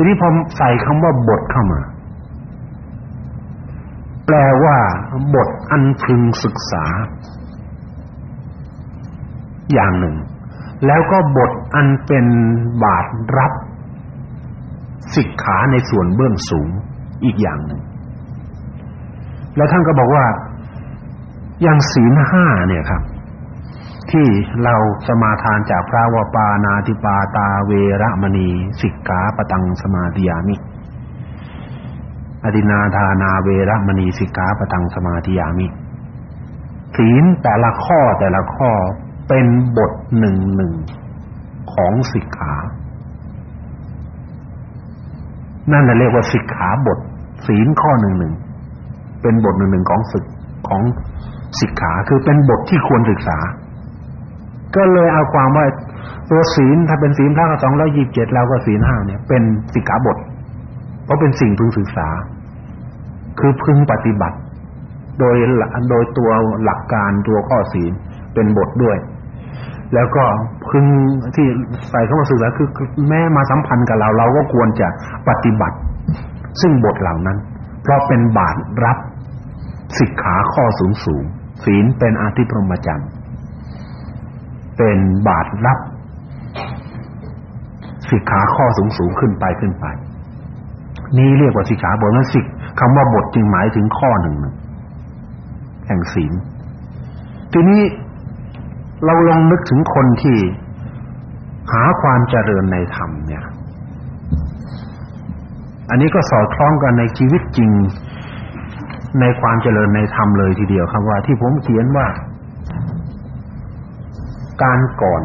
ทีนี้พอใส่คำว่าบทเข้ามา แปลว่า บทอันพึงศึกษา อย่างหนึ่ง แล้วก็บทอันเป็นบาทรับสิกขาในส่วนเบื้องสูงอีกอย่างหนึ่ง แล้วท่านก็บอกว่า อย่างศีลห้าเนี่ยครับ ที่เราสมาทานจากพระวปานาติปาตาเวระมณีสิกขาปตังสมาธิยามิ อดินาทานาเวระมณีสิกขาปตังสมาธิยามิ ศีลแต่ละข้อแต่ละข้อเป็นบทหนึ่งหนึ่งของสิกขา นั่นเรียกว่าสิกขาบท ศีลข้อหนึ่งหนึ่งเป็นบทหนึ่งหนึ่งของศึกของสิกขาคือเป็นบทที่ควรศึกษา ก็เลยเอาความว่าตัวศีลถ้าเป็นศีลพระก็สองร้อยยี่สิบเจ็ดเราก็ศีลห้าเนี่ย เป็นสิกขาบท เพราะเป็นสิ่งพึงศึกษา คือพึงปฏิบัติ โดยโดยตัวหลักการตัวข้อศีลเป็นบทด้วย แล้วก็พึงที่ใส่เข้ามาศึกษาคือแม้มาสัมพันธ์กับเรา เราก็ควรจะปฏิบัติ ซึ่งบทเหล่านั้น เพราะเป็นบาตรรับสิกขาข้อสูงสูงศีลเป็นอาทิพรหมจรรย์ เป็นบาตรรับสิกขาข้อสูงสูงขึ้นไปขึ้นไป นี้เรียกว่าสิกขาบทนั้นสิกคำว่าบทจึงหมายถึงข้อหนึ่งแห่งศีลทีนี้เราลองนึกถึงคนที่หาความเจริญในธรรมเนี่ย อันนี้ก็สอดคล้องกันในชีวิตจริงในความเจริญในธรรมเลยทีเดียวครับว่าที่ผมเขียนว่า การก่อน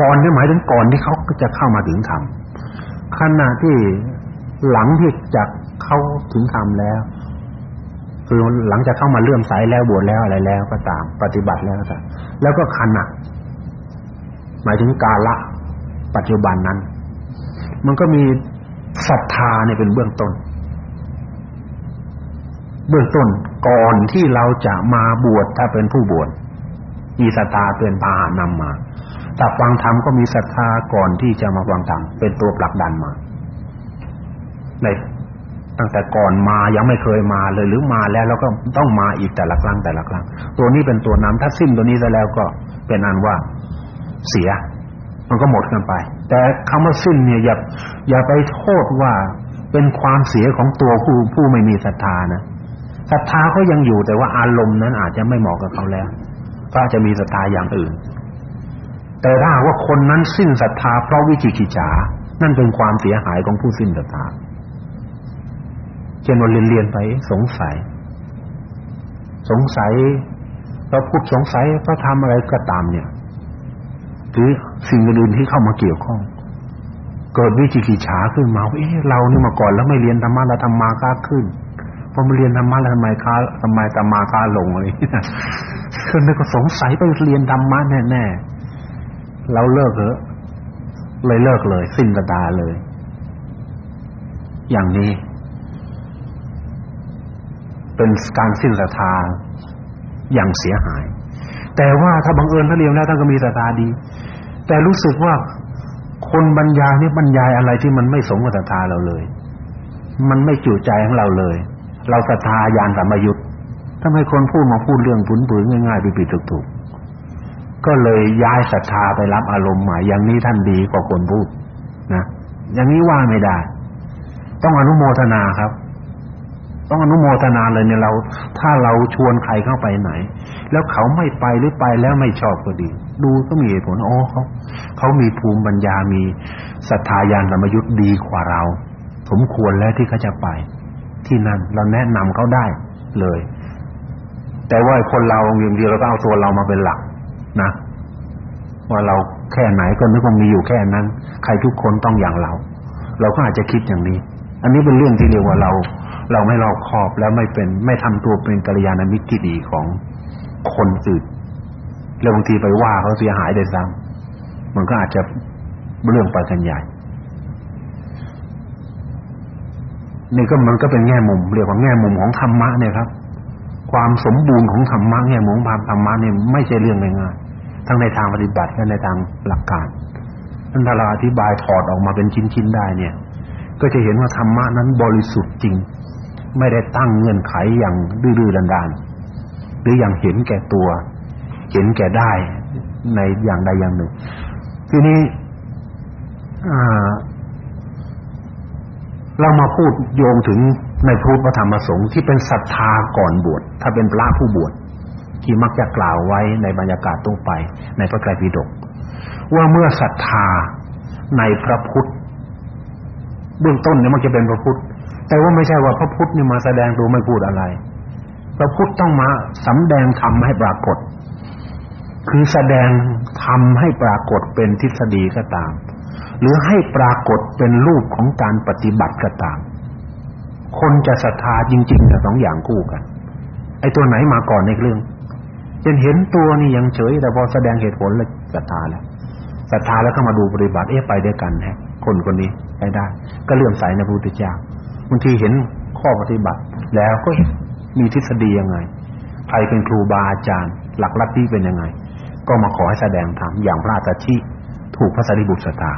ก่อนนี่หมายถึงก่อนที่เขาจะเข้ามาถึงธรรมขณะที่หลังที่จะเข้าถึงธรรมแล้ว คือหลังจากเข้ามาเลื่อมใสแล้วบวชแล้วอะไรแล้วก็ตาม ปฏิบัติแล้วก็ตามแล้วก็ขณะหมายถึงกาละปัจจุบันนั้น มันก็มีศรัทธาเนี่ยเป็นเบื้องต้น เบื้องต้นก่อนที่เราจะมาบวชถ้าเป็นผู้บวช มีศรัทธาเป็นพาหานำมาถ้าฟังธรรมก็มีศรัทธาก่อนที่จะมาฟังธรรมเป็นตัวผลักดันมาในตั้งแต่ก่อนมายังไม่เคยมาเลยหรือมาแล้วแล้วก็ต้องมาอีกแต่ละครั้งแต่ละครั้งตัวนี้เป็นตัวนำถ้าสิ้นตัวนี้ซะแล้วก็เป็นอันว่าเสีย มันก็หมดกันไป แต่คำว่าสิ้นเนี่ยอย่าอย่าไปโทษว่าเป็นความเสียของตัวผู้ผู้ไม่มีศรัทธานะศรัทธาเขายังอยู่แต่ว่าอารมณ์นั้นอาจจะไม่เหมาะกับเขาแล้ว ก็จะมีศรัทธาอย่างอื่น แต่ถ้าว่าคนนั้นสิ้นศรัทธาเพราะวิจิกิจฉานั่นเป็นความเสียหายของผู้สิ้นศรัทธาเช่นว่าเรียนๆไปสงสัย สงสัยเราพูดสงสัยพระธรรมอะไรก็ตามเนี่ยหรือสิ่งอื่นที่เข้ามาเกี่ยวข้องเกิดวิจิกิจฉาขึ้นมาเอ๊ะเรานี่มาก่อนแล้วไม่เรียนธรรมะแล้วธรรมาค้าขึ้น พอมาเรียนธรรมะแล้วทำไมค้าทำไมธรรมาค้าลงอะไรคือนึกก็สงสัยไปเรียนธรรมะแน่ๆเราเลิกเถอะเลยเลิกเลย สิ้นตาเลย อย่างนี้ เป็นการสิ้นศรัทธาอย่างเสียหาย แต่ว่าถ้าบังเอิญถ้าเรียนแล้วท่านก็มีศรัทธาดี แต่รู้สึกว่าคนบรรยายนี่บรรยายอะไรที่มันไม่สมกับศรัทธาเราเลย มันไม่จุใจของเราเลย เราศรัทธายานสัมยุทธ์ทำไมคนพูดมาพูดเรื่องผุนปืนง่ายๆผิดๆถูกๆก็เลยย้ายศรัทธาไปรับอารมณ์ใหม่อย่างนี้ท่านดีกว่าคนพูดนะอย่างนี้ว่าไม่ได้ ต้องอนุโมทนาครับ ต้องอนุโมทนาเลยเนี่ยเรา ถ้าเราชวนใครเข้าไปไหน แล้วเขาไม่ไปหรือไปแล้วไม่ชอบก็ดี ดูก็มีเหตุผลอ๋อเขาเขามีภูมิปัญญามีศรัทธายานสมยุทธ์ดีกว่าเรา สมควรแล้วที่เขาจะไป ที่นั่นเราแนะนำเขาได้เลย แต่ว่าคนเราอย่างเดียวเราก็เอาตัวเรามาเป็นหลักนะว่าเราแค่ไหนก็นึกว่ามีอยู่แค่นั้น ใครทุกคนต้องอย่างเรา เราก็อาจจะคิดอย่างนี้ อันนี้เป็นเรื่องที่เรียกว่าเรา เราไม่รอบคอบแล้วไม่เป็นไม่ทำตัวเป็นกัลยาณมิตรที่ดีของคนอื่นแล้วบางทีไปว่าเขาเสียหายได้ซ้ำมันก็อาจจะเรื่องไปกันใหญ่ นี่ก็มันก็เป็นแง่มุมเรียกว่าแง่มุมของธรรมะเนี่ยครับ ความสมบูรณ์ของธรรมะแง่มุมธรรมะเนี่ยไม่ใช่เรื่องง่ายๆทั้งในทางปฏิบัติและในทางหลักการท่านถ้าเราอธิบายถอดออกมาเป็นชิ้นๆได้เนี่ย ก็จะเห็นว่าธรรมะนั้นบริสุทธิ์จริง ไม่ได้ตั้งเงื่อนไขอย่างดื้อๆดันๆหรืออย่างเห็นแก่ตัว เห็นแก่ได้ในอย่างใดอย่างหนึ่ง ทีนี้ เรามาพูดโยงถึงในพุทธธรรมประสงค์ที่เป็นศรัทธาก่อนบวชถ้าเป็นพระผู้บวชที่มักจะกล่าวไว้ในบรรยากาศทั่วไป ในพระไตรปิฎกว่าเมื่อศรัทธาในพระพุทธเบื้องต้นเนี่ยมันจะเป็นพระพุทธ แต่ว่าไม่ใช่ว่าพระพุทธนี่มาแสดงตัวไม่พูดอะไร พระพุทธต้องมาสำแดงธรรมให้ปรากฏ คือแสดงธรรมให้ปรากฏเป็นทฤษฎีก็ตาม หรือให้ปรากฏเป็นรูปของการปฏิบัติก็ตามคนจะศรัทธาจริงๆแต่สองอย่างคู่กัน ไอ้ตัวไหนมาก่อนในเรื่องจนเห็นตัวนี่ยังเฉย แต่พอแสดงเหตุผลแล้วศรัทธาแล้วศรัทธาแล้วก็มาดูปฏิบัติเอ๊ะไปด้วยกันฮะคนคนนี้ไปได้ ก็เลื่อมใสในพระพุทธเจ้าบางทีเห็นข้อปฏิบัติ แล้วก็มีทฤษฎียังไงใครเป็นครูบาอาจารย์ หลักลัทธิเป็นยังไง ก็มาขอให้แสดงธรรมอย่างพระตชิถูกพระสารีบุตรศรัทธา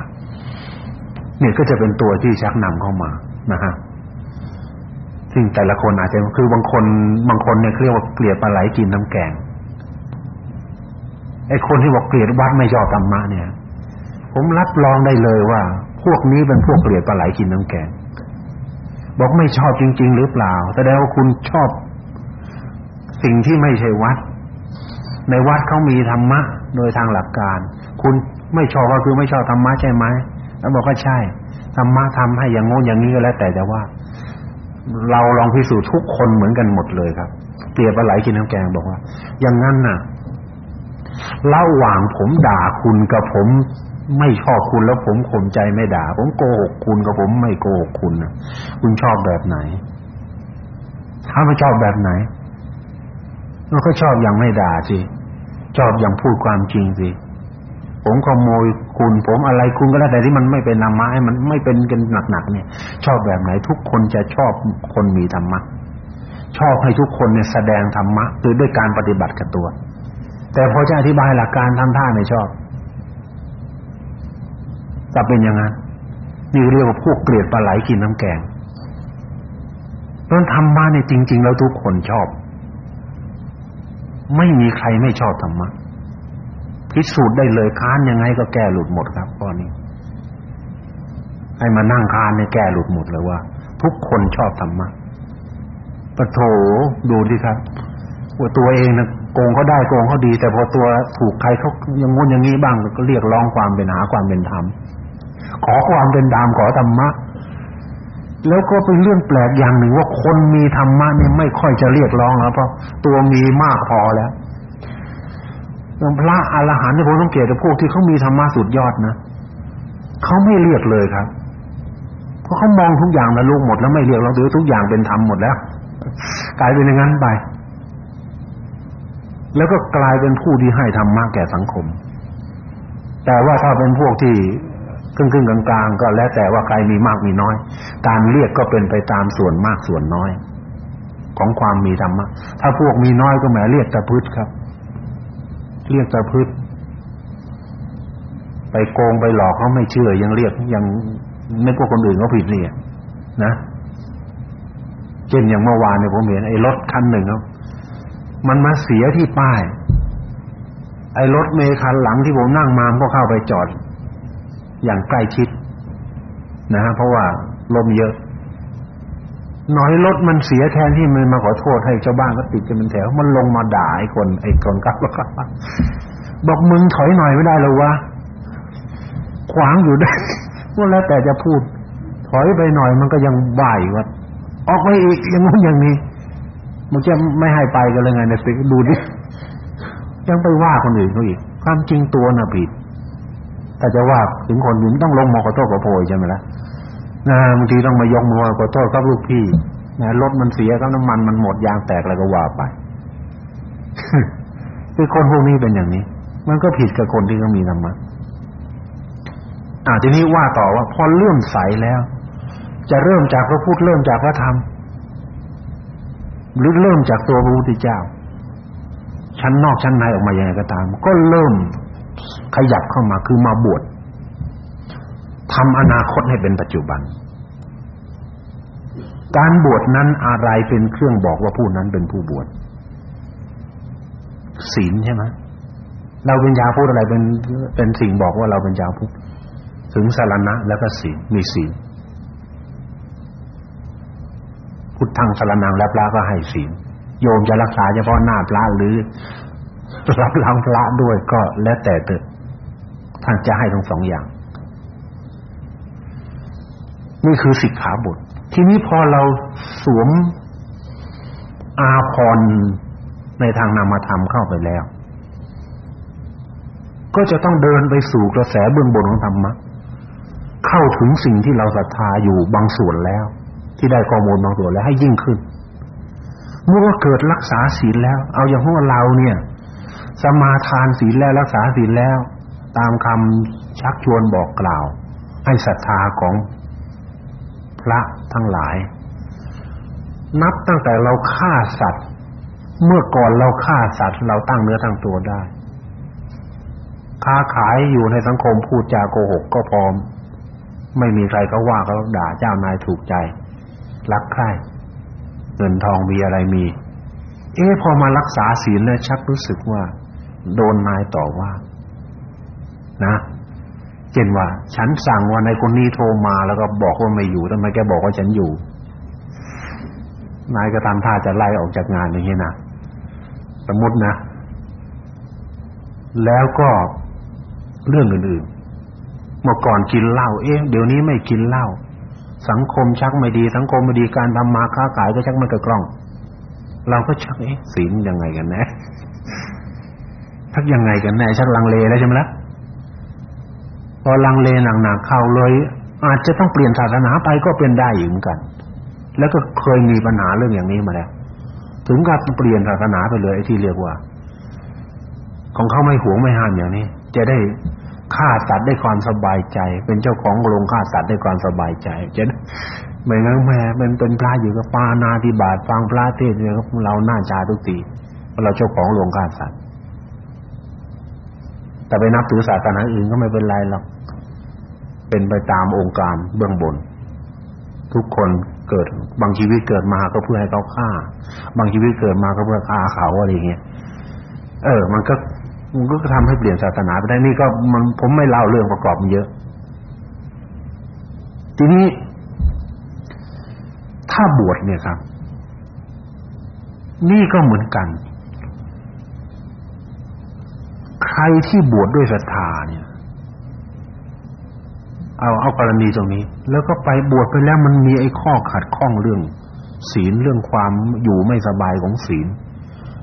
เนี่ยก็จะเป็นตัวที่ชักนำเข้ามานะฮะซึ่งแต่ละคนอาจจะคือบางคนบางคนเนี่ยเรียกว่าเกลียดปลาไหลกินน้ำแกงไอ้คนที่บอกเกลียดวัดไม่ชอบธรรมะเนี่ย ผมรับรองได้เลยว่า พวกนี้เป็นพวกเกลียดปลาไหลกินน้ำแกง บอกไม่ชอบจริง ๆ หรือเปล่าแสดงว่าคุณชอบ สิ่งที่ไม่ใช่วัด ในวัดเขามีธรรมะ โดยทางหลักการ คุณไม่ชอบก็คือไม่ชอบธรรมะใช่ไหม แล้วบอกว่าใช่ธรรมะทำให้อย่างโน้นอย่างนี้ก็แล้วแต่แต่ว่า เราลองพิสูจน์ทุกคนเหมือนกันหมดเลยครับเปรียบปลาไหลกินน้ำแกงบอกว่า อย่างนั้นน่ะระหว่างผมด่าคุณกับผมไม่ชอบคุณแล้วผมข่มใจไม่ด่า ผมโกหกคุณกับผมไม่โกหกคุณนะคุณชอบแบบไหน ถ้าไม่ชอบแบบไหนเราก็ชอบอย่างไม่ด่าสิชอบอย่างพูดความจริงสิ ผมขโมยคุณผมอะไรคุณก็แล้วแต่ที่มันไม่เป็นธรรมะให้มันไม่เป็นกันหนักๆเนี่ย ชอบแบบไหนทุกคนจะชอบคนมีธรรมะชอบให้ทุกคนเนี่ยแสดงธรรมะคือด้วยการปฏิบัติกับตัว แต่พอจะอธิบายหลักการทำท่าไม่ชอบจะเป็นย่างนั้นนี่เรียกว่าพวกเกลียดปลาไหลกินน้ำแกงเพราะธรรมะเนี่ยจริง ๆ แล้วทุกคนชอบ ไม่มีใครไม่ชอบธรรมะ พิสูจน์ได้เลยค้านยังไงก็แก้หลุดหมดครับข้อนี้ให้มานั่งค้านเนี่ยแก้หลุดหมดเลยว่า ทุกคนชอบธรรมะปะโถดูดิครับว่าตัวเองนะโกงเขาได้โกงเขาดี แต่พอตัวถูกใครเขายังงุนอย่างนี้บ้างก็เรียกร้องความเป็นหาความเป็นธรรมขอความเป็นธรรมขอธรรมะแล้วก็เป็นเรื่องแปลกอย่างหนึ่งว่าคนมีธรรมะเนี่ยไม่ค่อยจะเรียกร้องแล้วเพราะตัวมีมากพอแล้ว พระอรหันต์ที่ผมต้องเกตพวกที่เขามีธรรมะสุดยอดนะเขาไม่เรียกเลยครับ เพราะเขามองทุกอย่างแล้วลูกหมดแล้วไม่เรียกเราถือทุกอย่างเป็นธรรมหมดแล้ว กลายเป็นอย่างนั้นไป แล้วก็กลายเป็นผู้ที่ให้ธรรมะแก่สังคม แต่ว่าถ้าเป็นพวกที่ครึ่งครึ่งกลางๆก็แล้วแต่ว่าใครมีมากมีน้อย การเรียกก็เป็นไปตามส่วนมากส่วนน้อย ของความมีธรรมะถ้าพวกมีน้อยก็แหมเรียกตะพืชครับ เรียกตะพืชไปโกงไปหลอกเขาไม่เชื่อ ยังเรียกยังไม่พวกคนอื่นเขาผิดเนี่ยนะเช่นอย่างเมื่อวานเนี่ยผมเห็นไอ้รถคันหนึ่งครับมันมาเสียที่ป้าย ไอ้รถเมคันหลังที่ผมนั่งมาก็เข้าไปจอด อย่างใกล้ชิดนะฮะเพราะว่าลมเยอะ น้อยรถมันเสียแทนที่มันมาขอโทษให้เจ้าบ้านก็ติดกันเป็นแถวมันลงมาด่าไอ้คนไอ้คนกับแล้วก็บอกมึงถอยหน่อยไม่ได้หรอวะขวางอยู่ได้ว่าแล้วแต่จะพูด ถอยไปหน่อยมันก็ยังบ่ายว่าออกไปอีกอย่างนู้นอย่างนี้มันจะไม่ให้ไปกันเลยไงเนี่ยดูดิยังไปว่าคนอื่นเขาอีกความจริงตัวน่ะผิดถ้าจะว่าถึงคนอื่นต้องลงมาขอโทษขอโพยใช่ไหมล่ะ นะบางทีต้องมายกมือขอโทษกับลูกพี่นะรถมันเสียกับน้ำมันมันหมดยางแตกแล้วก็ว่าไปคือคนพวกนี้เป็นอย่างนี้ มันก็ผิดกับคนที่เขามีธรรมะอ่าทีนี้ว่าต่อว่าพอเลื่อมใสแล้ว จะเริ่มจากพระพุทธเริ่มจากพระธรรมหรือเริ่มจากตัวพระพุทธเจ้า ชั้นนอกชั้นในออกมาอย่างไรก็ตาม ก็เริ่มขยับเข้ามาคือมาบวช ทำอนาคตให้เป็นปัจจุบัน การบวชนั้นอะไรเป็นเครื่องบอกว่าผู้นั้นเป็นผู้บวชศีลใช่ไหมเราเป็นชาวพุทธอะไรเป็นเป็นสิ่งบอกว่าเราเป็นชาวพุทธถึงสารณะแล้วก็ศีลมีศีลพุทธังสารนังและพระก็ให้ศีลโยมจะรักษาเฉพาะหน้าพระหรือรับรองพระด้วยก็แล้วแต่เถอะท่านจะให้ทั้งสองอย่าง นี่คือสิกขาบท ทีนี้พอเราสวมอาภรณ์ในทางนามธรรมเข้าไปแล้ว ก็จะต้องเดินไปสู่กระแสเบื้องบนของธรรมะเข้าถึงสิ่งที่เราศรัทธาอยู่บางส่วนแล้ว ที่ได้ข้อมูลบางส่วนแล้วให้ยิ่งขึ้น เมื่อเกิดรักษาศีลแล้ว เอาอย่างพวกเราเนี่ย สมาทานศีลแล้วรักษาศีลแล้ว ตามคำชักชวนบอกกล่าว ให้ศรัทธาของ พระทั้งหลาย นับตั้งแต่เราฆ่าสัตว์ เมื่อก่อนเราฆ่าสัตว์ เราตั้งเนื้อตั้งตัวได้ ค้าขายอยู่ในสังคมพูดจาโกหกก็พร้อม ไม่มีใครเขาว่าเขาด่าเจ้านายถูกใจ รักใคร่เงินทองมีอะไรมี เอ๊ะพอมารักษาศีลแล้วชักรู้สึกว่า โดนนายต่อว่า นะ เช่นว่า ฉันสั่งว่าในคนนี้โทรมาแล้วก็บอกว่าไม่อยู่ทำไมแกบอกว่าฉันอยู่นายก็ทำท่าจะไล่ออกจากงานอย่างนี้นะสมมตินะ แล้วก็เรื่องอื่นๆ เมื่อก่อนกินเหล้าเอ๊ะเดี๋ยวนี้ไม่กินเหล้าสังคมชักไม่ดี สังคมไม่ดีการทำมาค้าขายก็ชักไม่กระกล้อง เราก็ชักเอ๊ะศีลยังไงกันแน่ทักยังไงกันแน่ชักลังเลแล้วใช่ไหมล่ะ พอลังเลหนักๆเข้าเลย อาจจะต้องเปลี่ยนศาสนาไปก็เป็นได้อยู่เหมือนกัน แล้วก็เคยมีปัญหาเรื่องอย่างนี้มาแล้วถึงกับเปลี่ยนศาสนาไปเลยไอ้ที่เรียกว่า ของเขาไม่หวงไม่ห้ามอย่างนี้ จะได้ฆ่าสัตว์ได้ความสบายใจ เป็นเจ้าของโรงฆ่าสัตว์ได้ความสบายใจจะไม่งั้นแม่เป็นเป็นพระอยู่กับปานาธิบาตฟังพระเทศน์เนี่ยเราหน้าจาทุกทีเราเจ้าของโรงฆ่าสัตว์แต่ไปนับถือศาสนาอื่นก็ไม่เป็นไรหรอก เป็นไปตามองค์การเบื้องบน ทุกคนเกิดบางชีวิตเกิดมาก็เพื่อให้เขาฆ่า บางชีวิตเกิดมาก็เพื่อฆ่าเขาอะไรเงี้ยเออ มันก็มันก็ทำให้เปลี่ยนศาสนาไปได้นี่ก็มันผมไม่เล่าเรื่องประกอบมันเยอะ ทีนี้ ถ้าบวชเนี่ยครับ นี่ก็เหมือนกัน ใครที่บวชดด้วยศรัทธาเนี่ย เอาเอากรณีตรงนี้ แล้วก็ไปบวชไปแล้วมันมีไอ้ข้อขัดข้องเรื่อง ศีลเรื่องความอยู่ไม่สบายของศีล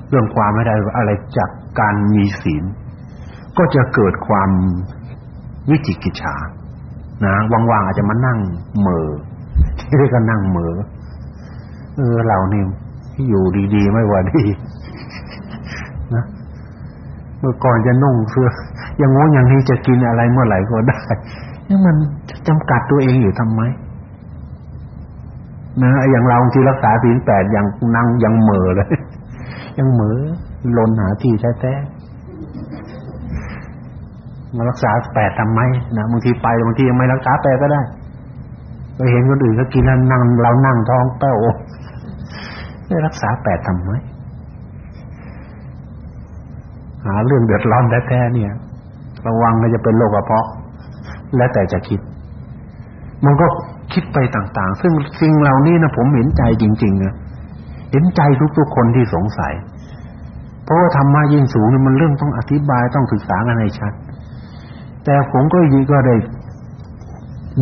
เรื่องความไม่ได้อะไรจากการมีศีล ก็จะเกิดความวิจิกิจฉานะว่างๆอาจจะมานั่งเหม่อที่เรียกกันนั่งเหม่อเออเรานี่อยู่ดีๆไม่ว่าดีนะเมื่อก่อนจะนุ่งเสื้ออย่างงู้อย่างนี้จะกินอะไรเมื่อไหร่ก็ได้ นี่มันจำกัดตัวเองอยู่ทำไมนะอย่างเราที่รักษาศีลแปดยังนั่งยังเหม่อเลย ยังเหม่อลนหาที่แท้ๆมารักษาแปดทำไมนะบางทีไปบางทียังไม่รักษาแปดก็ได้ไปเห็นคนอื่นก็กินแล้วนั่งเรานั่งท้องแป้วไม่รักษาแปดทำไมหาเรื่องเดือดร้อนแท้ๆเนี่ย ระวังมันจะเป็นโรคกระเพาะ แล้วแต่จะคิด มันก็คิดไปต่างๆ ซึ่งสิ่งเหล่านี้นะผมเห็นใจจริงๆนะเห็นใจทุกๆคนที่สงสัย เพราะว่าธรรมะยิ่งสูงมันเรื่องต้องอธิบายต้องศึกษากันให้ชัด แต่ผมก็ยิ่งก็ได้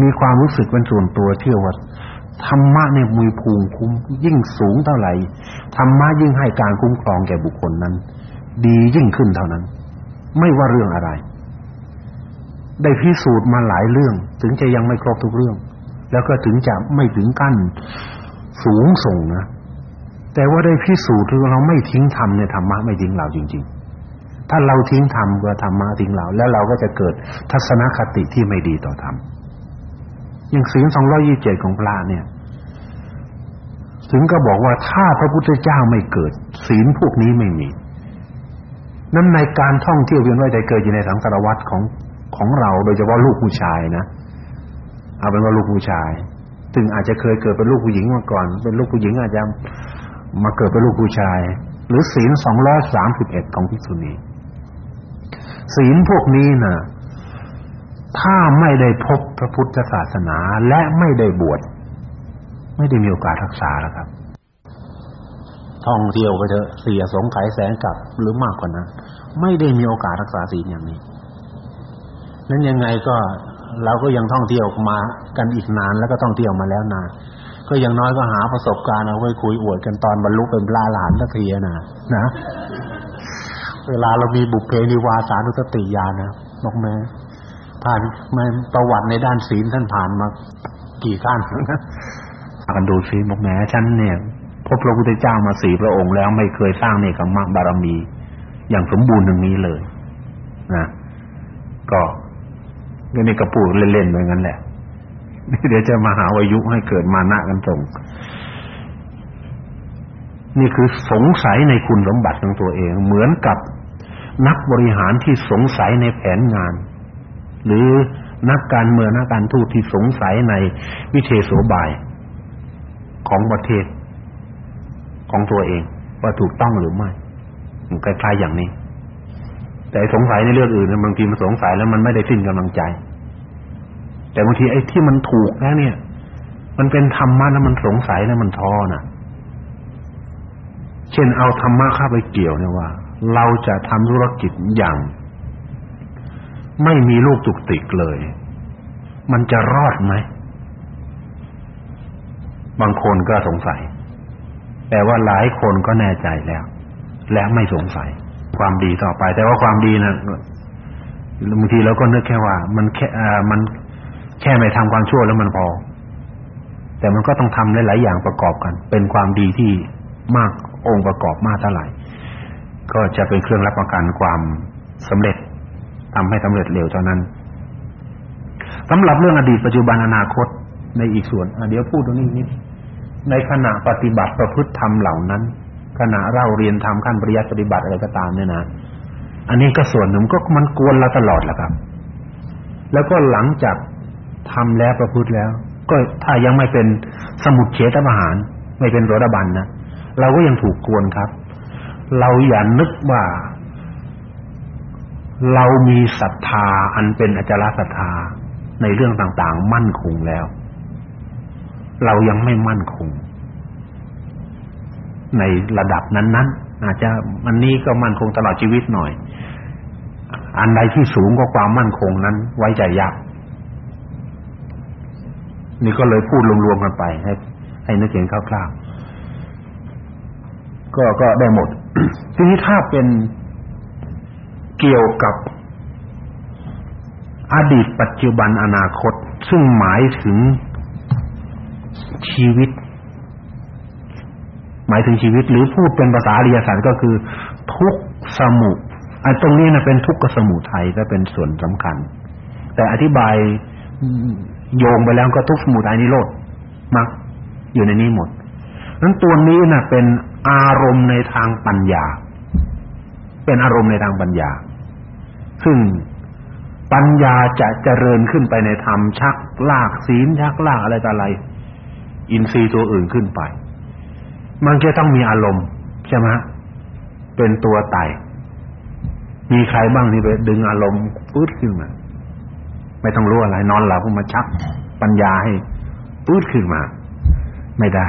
มีความรู้สึกเป็นส่วนตัวเที่ยวว่าธรรมะเนี่ยมีภูมิคุ้มยิ่งสูงเท่าไหร่ธรรมะยิ่งให้การคุ้มครองแก่บุคคลนั้น ดียิ่งขึ้นเท่านั้น ไม่ว่าเรื่องอะไร ได้พิสูจน์มาหลายเรื่อง ถึงจะยังไม่ครบทุกเรื่อง แล้วก็ถึงจะไม่ถึงกั้นสูงส่งนะ แต่ว่าได้พิสูจน์คือเราไม่ทิ้งธรรมเนี่ยธรรมะไม่ทิ้งเราจริง ๆ ถ้าเราทิ้งธรรมก็ธรรมะทิ้งเรา แล้วเราก็จะเกิดทัศนคติที่ไม่ดีต่อธรรมอย่างศีล227ของพระเนี่ย ถึงก็บอกว่าถ้าพระพุทธเจ้าไม่เกิด ศีลพวกนี้ไม่มีนั้นในการท่องเที่ยวเวียนว่ายใจเกิดอยู่ในสังสารวัฏของ ของเราโดยเฉพาะลูกผู้ชายนะเอาเป็นว่าลูกผู้ชายซึ่งอาจจะเคยเกิดเป็นลูกผู้หญิงมาก่อน เป็นลูกผู้หญิงอาจจะมาเกิดเป็นลูกผู้ชาย หรือศีล231ของภิกษุณีศีลพวกนี้น่ะถ้าไม่ได้พบพระพุทธศาสนาและไม่ได้บวชไม่ได้มีโอกาสรักษาแล้วครับ ท่องเที่ยวไปเถอะเสียสงไขแสนกลับหรือมากกว่านั้น ไม่ได้มีโอกาสรักษาศีลอย่างนี้ นั้นยังไงก็เราก็ยังท่องเที่ยวมากันอีกนานแล้วก็ท่องเที่ยวมาแล้วนานก็อย่างน้อยก็หาประสบการณ์เอาไว้คุยอวดกันตอนบรรลุเป็นพระอรหันต์สักทีนะนะเวลาเรามีบุพเพนิวาสานุสติญาณนะบอกแม่ผ่านมาประวัติในด้านศีลท่านผ่านมากี่ขั้นนะกันดูซิบอกแม่ฉันเนี่ยพบพระพุทธเจ้ามาสี่พระองค์แล้วไม่เคยสร้างเนกมรรคบารมี อย่างสมบูรณ์อย่างนี้เลย นะ ก็ นี่ก็พูดเล่นๆเหมือนกันแหละเดี๋ยวจะมาหาวายุให้เกิดมานะกันตรงนี่คือสงสัยในคุณสมบัติของตัวเอง เหมือนกับนักบริหารที่สงสัยในแผนงาน หรือนักการเมืองนักการทูตที่สงสัยในวิเทโสบายของประเทศของตัวเอง ว่าถูกต้องหรือไม่คล้ายๆอย่างนี้ แต่สงสัยในเรื่องอื่นบางทีมันสงสัยแล้วมันไม่ได้สิ้นกำลังใจ แต่บางทีไอ้ที่มันถูกแล้วเนี่ย มันเป็นธรรมะแล้วมันสงสัยแล้วมันท้อน่ะเช่นเอาธรรมะเข้าไปเกี่ยวเนี่ยว่า เราจะทำธุรกิจอย่าง ไม่มีลูกตุกติกเลย มันจะรอดไหมบางคนก็สงสัย แต่ว่าหลายคนก็แน่ใจแล้ว และไม่สงสัย ความดีต่อไป แต่ว่าความดีนะบางทีเราก็นึกแค่ว่า มันแค่มันแค่ไม่ทำความชั่วแล้วมันพอ แต่มันก็ต้องทำหลายๆอย่างประกอบกัน เป็นความดีที่มากองค์ประกอบมากเท่าไหร่ ก็จะเป็นเครื่องรับประกันความสำเร็จทำให้สำเร็จเร็วเท่านั้นสำหรับเรื่องอดีตปัจจุบันอนาคตในอีกส่วนเดี๋ยวพูดตรงนี้นิดในขณะปฏิบัติประพฤติธรรมเหล่านั้น ขณะเราเรียนทำขั้นปริยัติปฏิบัติอะไรก็ตามเนี่ยนะอันนี้ก็ส่วนหนึ่งก็มันกวนเราตลอดแหละครับ แล้วก็หลังจากทำแล้วประพฤติแล้ว ก็ถ้ายังไม่เป็นสมุดเฉทประหาร ไม่เป็นโสดาบันนะเราก็ยังถูกกวนครับ เราอย่านึกว่า เรามีศรัทธาอันเป็นอจารศรัทธาในเรื่องต่างๆ มั่นคงแล้ว เรายังไม่มั่นคง ในระดับนั้นๆอาจจะอันนี้ก็มั่นคงตลอดชีวิตหน่อย อันใดที่สูงกว่าความมั่นคงนั้น ไว้ใจยากนี่ก็เลยพูดรวมๆกันไป ให้ ให้นึกเห็นคร่าวๆก็ก็ได้หมด ทีนี้ถ้าเป็นเกี่ยวกับอดีตปัจจุบันอนาคต ซึ่งหมายถึงชีวิต หมายถึงชีวิตหรือพูดเป็นภาษาอริยสัจก็คือ ทุกสมุไอ้ตรงนี้นะเป็นทุกขสมุทัยก็เป็นส่วนสำคัญ แต่อธิบายโยงไปแล้วก็ทุกสมุทัยนิโรธมักอยู่ในนี้หมดนั้นตัวนี้น่ะเป็นอารมณ์ในทางปัญญา เป็นอารมณ์ในทางปัญญา ซึ่งปัญญาจะเจริญขึ้นไปในธรรมชักลากศีลชักลากอะไรต่ออะไร อินทรีย์ตัวอื่นขึ้นไป มันจะต้องมีอารมณ์ใช่ไหมเป็นตัวไต่มีใครบ้างที่ไปดึงอารมณ์ปึ๊ดขึ้นมาไม่ต้องรู้อะไรนอนหลับก็มาชักปัญญาให้ปื้ดขึ้นมา ไม่ได้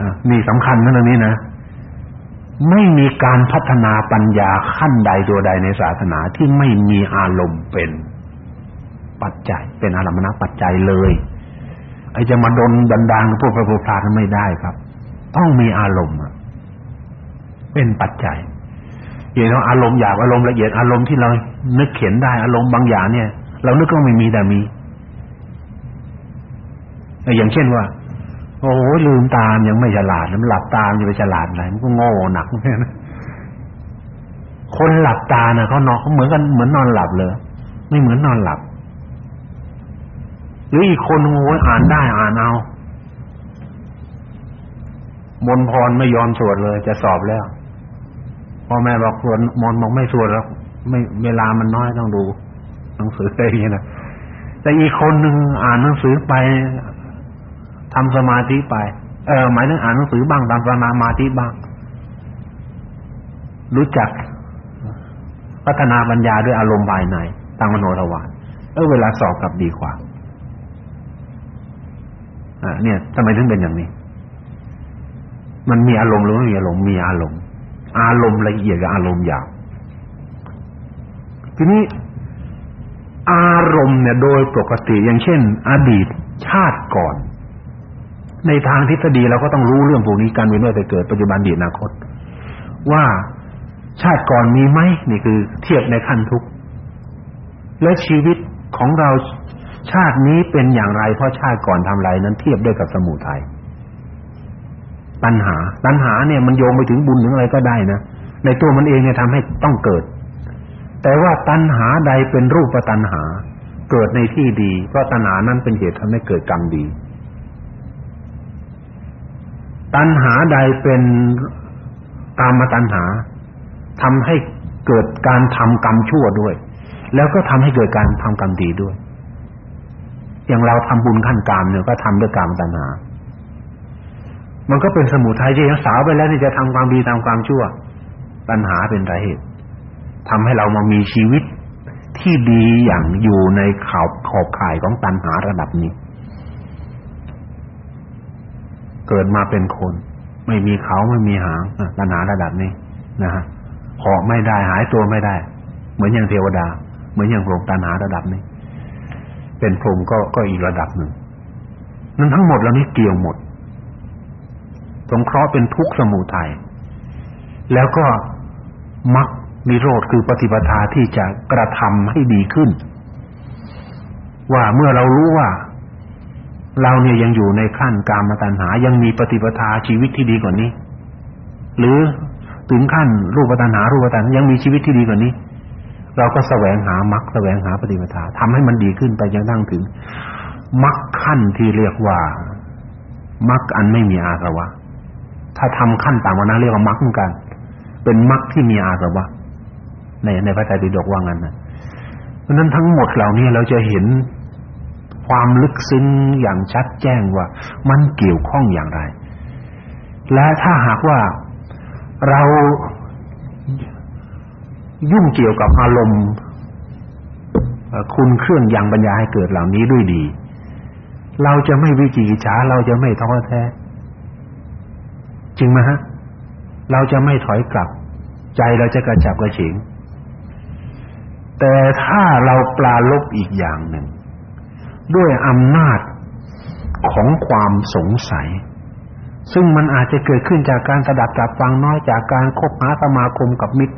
อ่านี่สำคัญนะตรงนี้นะไม่มีการพัฒนาปัญญาขั้นใดตัวใดในศาสนาที่ไม่มีอารมณ์เป็นปัจจัยเป็นอารมณปัจจัยเลย ไอ้จะมาดนดันดางพวกพระพุทธาไม่ได้ครับ ต้องมีอารมณ์เป็นปัจจัยอย่างเราอารมณ์หยาบอารมณ์ละเอียดอารมณ์ที่เรานึกเขียนได้อารมณ์บางอย่างเนี่ย เรานึกก็ไม่มีแต่มีอย่างเช่นว่า โอ้ลืมตามยังไม่ฉลาดมันหลับตามจะไปฉลาดไหนมันก็โง่หนักแค่นั้นคนหลับตาน่ะเขานอนเขาเหมือนกันเหมือนนอนหลับเลย ไม่เหมือนนอนหลับ หรืออีกคนโง่อ่านได้อ่านเอามนพรไม่ยอมสวดเลย จะสอบแล้วพ่อแม่บอกสวดมนบอกไม่สวดแล้ว ไม่เวลามันน้อยต้องดู หนังสืออะไรอย่างนี้นะแต่อีกคนหนึ่งอ่านหนังสือไปทำสมาธิไป เออหมายถึงอ่านหนังสือบ้างทำสมาธิบ้าง รู้จัก พัฒนาปัญญาด้วยอารมณ์ภายในทางมโนทวารเออเวลาสอบกลับดีกว่า อ่าเนี่ยทำไมถึงเป็นอย่างนี้ มันมีอารมณ์หรือไม่มีอารมณ์มีอารมณ์ อารมณ์ละเอียดกับอารมณ์หยาบทีนี้อารมณ์เนี่ยโดยปกติอย่างเช่น อดีตชาติก่อน ในทางทฤษฎีเราก็ต้องรู้เรื่องพวกนี้การเวียนว่ายตายเกิดปัจจุบันอดีตอนาคต ว่าชาติก่อนมีไหมนี่คือเทียบในขั้นทุกข์และชีวิตของเรา ชาตินี้เป็นอย่างไรเพราะชาติก่อนทำไรนั้นเทียบด้วยกับสมุทัยตัณหา ตัณหาเนี่ยมันโยงไปถึงบุญถึงอะไรก็ได้นะในตัวมันเองเนี่ยทำให้ต้องเกิด แต่ว่าตัณหาใดเป็นรูปตัณหา เกิดในที่ดีเพราะตัณหานั้นเป็นเหตุทำให้เกิดกรรมดี ตัณหาใดเป็นกามตัณหาทำให้เกิดการทำกรรมชั่วด้วย แล้วก็ทำให้เกิดการทำกรรมดีด้วย อย่างเราทำบุญขั้นกามเนี่ยก็ทำด้วยกามตัณหา มันก็เป็นสมุทัยที่ยังสาวไปแล้วที่จะทำความดีทำความชั่ว ตัณหาเป็นสาเหตุทำให้เรามามีชีวิตที่ดีอย่างอยู่ในขอบขอบข่ายของตัณหาระดับนี้ เกิดมาเป็นคน ไม่มีเขาไม่มีหางตัณหาระดับนี้นะฮะเหาะไม่ได้หายตัวไม่ได้ เหมือนอย่างเทวดา เหมือนอย่างพรหมตัณหาระดับนี้ เป็นพรมก็ก็อีกระดับหนึ่งนั้นทั้งหมดแล้วนี้เกี่ยวหมดสงเคราะห์เป็นทุกข์สมุทัยแล้วก็มรรคนิโรธคือปฏิปทาที่จะกระทำให้ดีขึ้น ว่าเมื่อเรารู้ว่า เราเนี่ยยังอยู่ในขั้นกามตัณหายังมีปฏิปทาชีวิตที่ดีกว่านี้ หรือถึงขั้นรูปตัณหารูปตัณหายังมีชีวิตที่ดีกว่านี้ เราก็แสวงหามรรคแสวงหาปฏิปทาทำให้มันดีขึ้นไปจนทั่งถึงมรรคขั้นที่เรียกว่ามรรคอันไม่มีอาสวะ ถ้าทำขั้นต่างกว่านั้นเรียกว่ามรรคเหมือนกัน เป็นมรรคที่มีอาสวะ ในในพระไตรปิฎกว่างั้นนะเพราะนั้นทั้งหมดเหล่านี้เราจะเห็นความลึกซึ้งอย่างชัดแจ้งว่ามันเกี่ยวข้องอย่างไร และถ้าหากว่าเรา ยุ่งเกี่ยวกับอารมณ์คุณเครื่องยังปัญญาให้เกิดเหล่านี้ด้วยดี เราจะไม่วิจิกิจฉาเราจะไม่ท้อแท้ จริงไหมฮะ เราจะไม่ถอยกลับ ใจเราจะกระจับกระเฉงแต่ถ้าเราปลาลบอีกอย่างหนึ่ง ด้วยอำนาจของความสงสัย ซึ่งมันอาจจะเกิดขึ้นจากการสดับจับฟังน้อยจากการคบหาสมาคมกับมิตร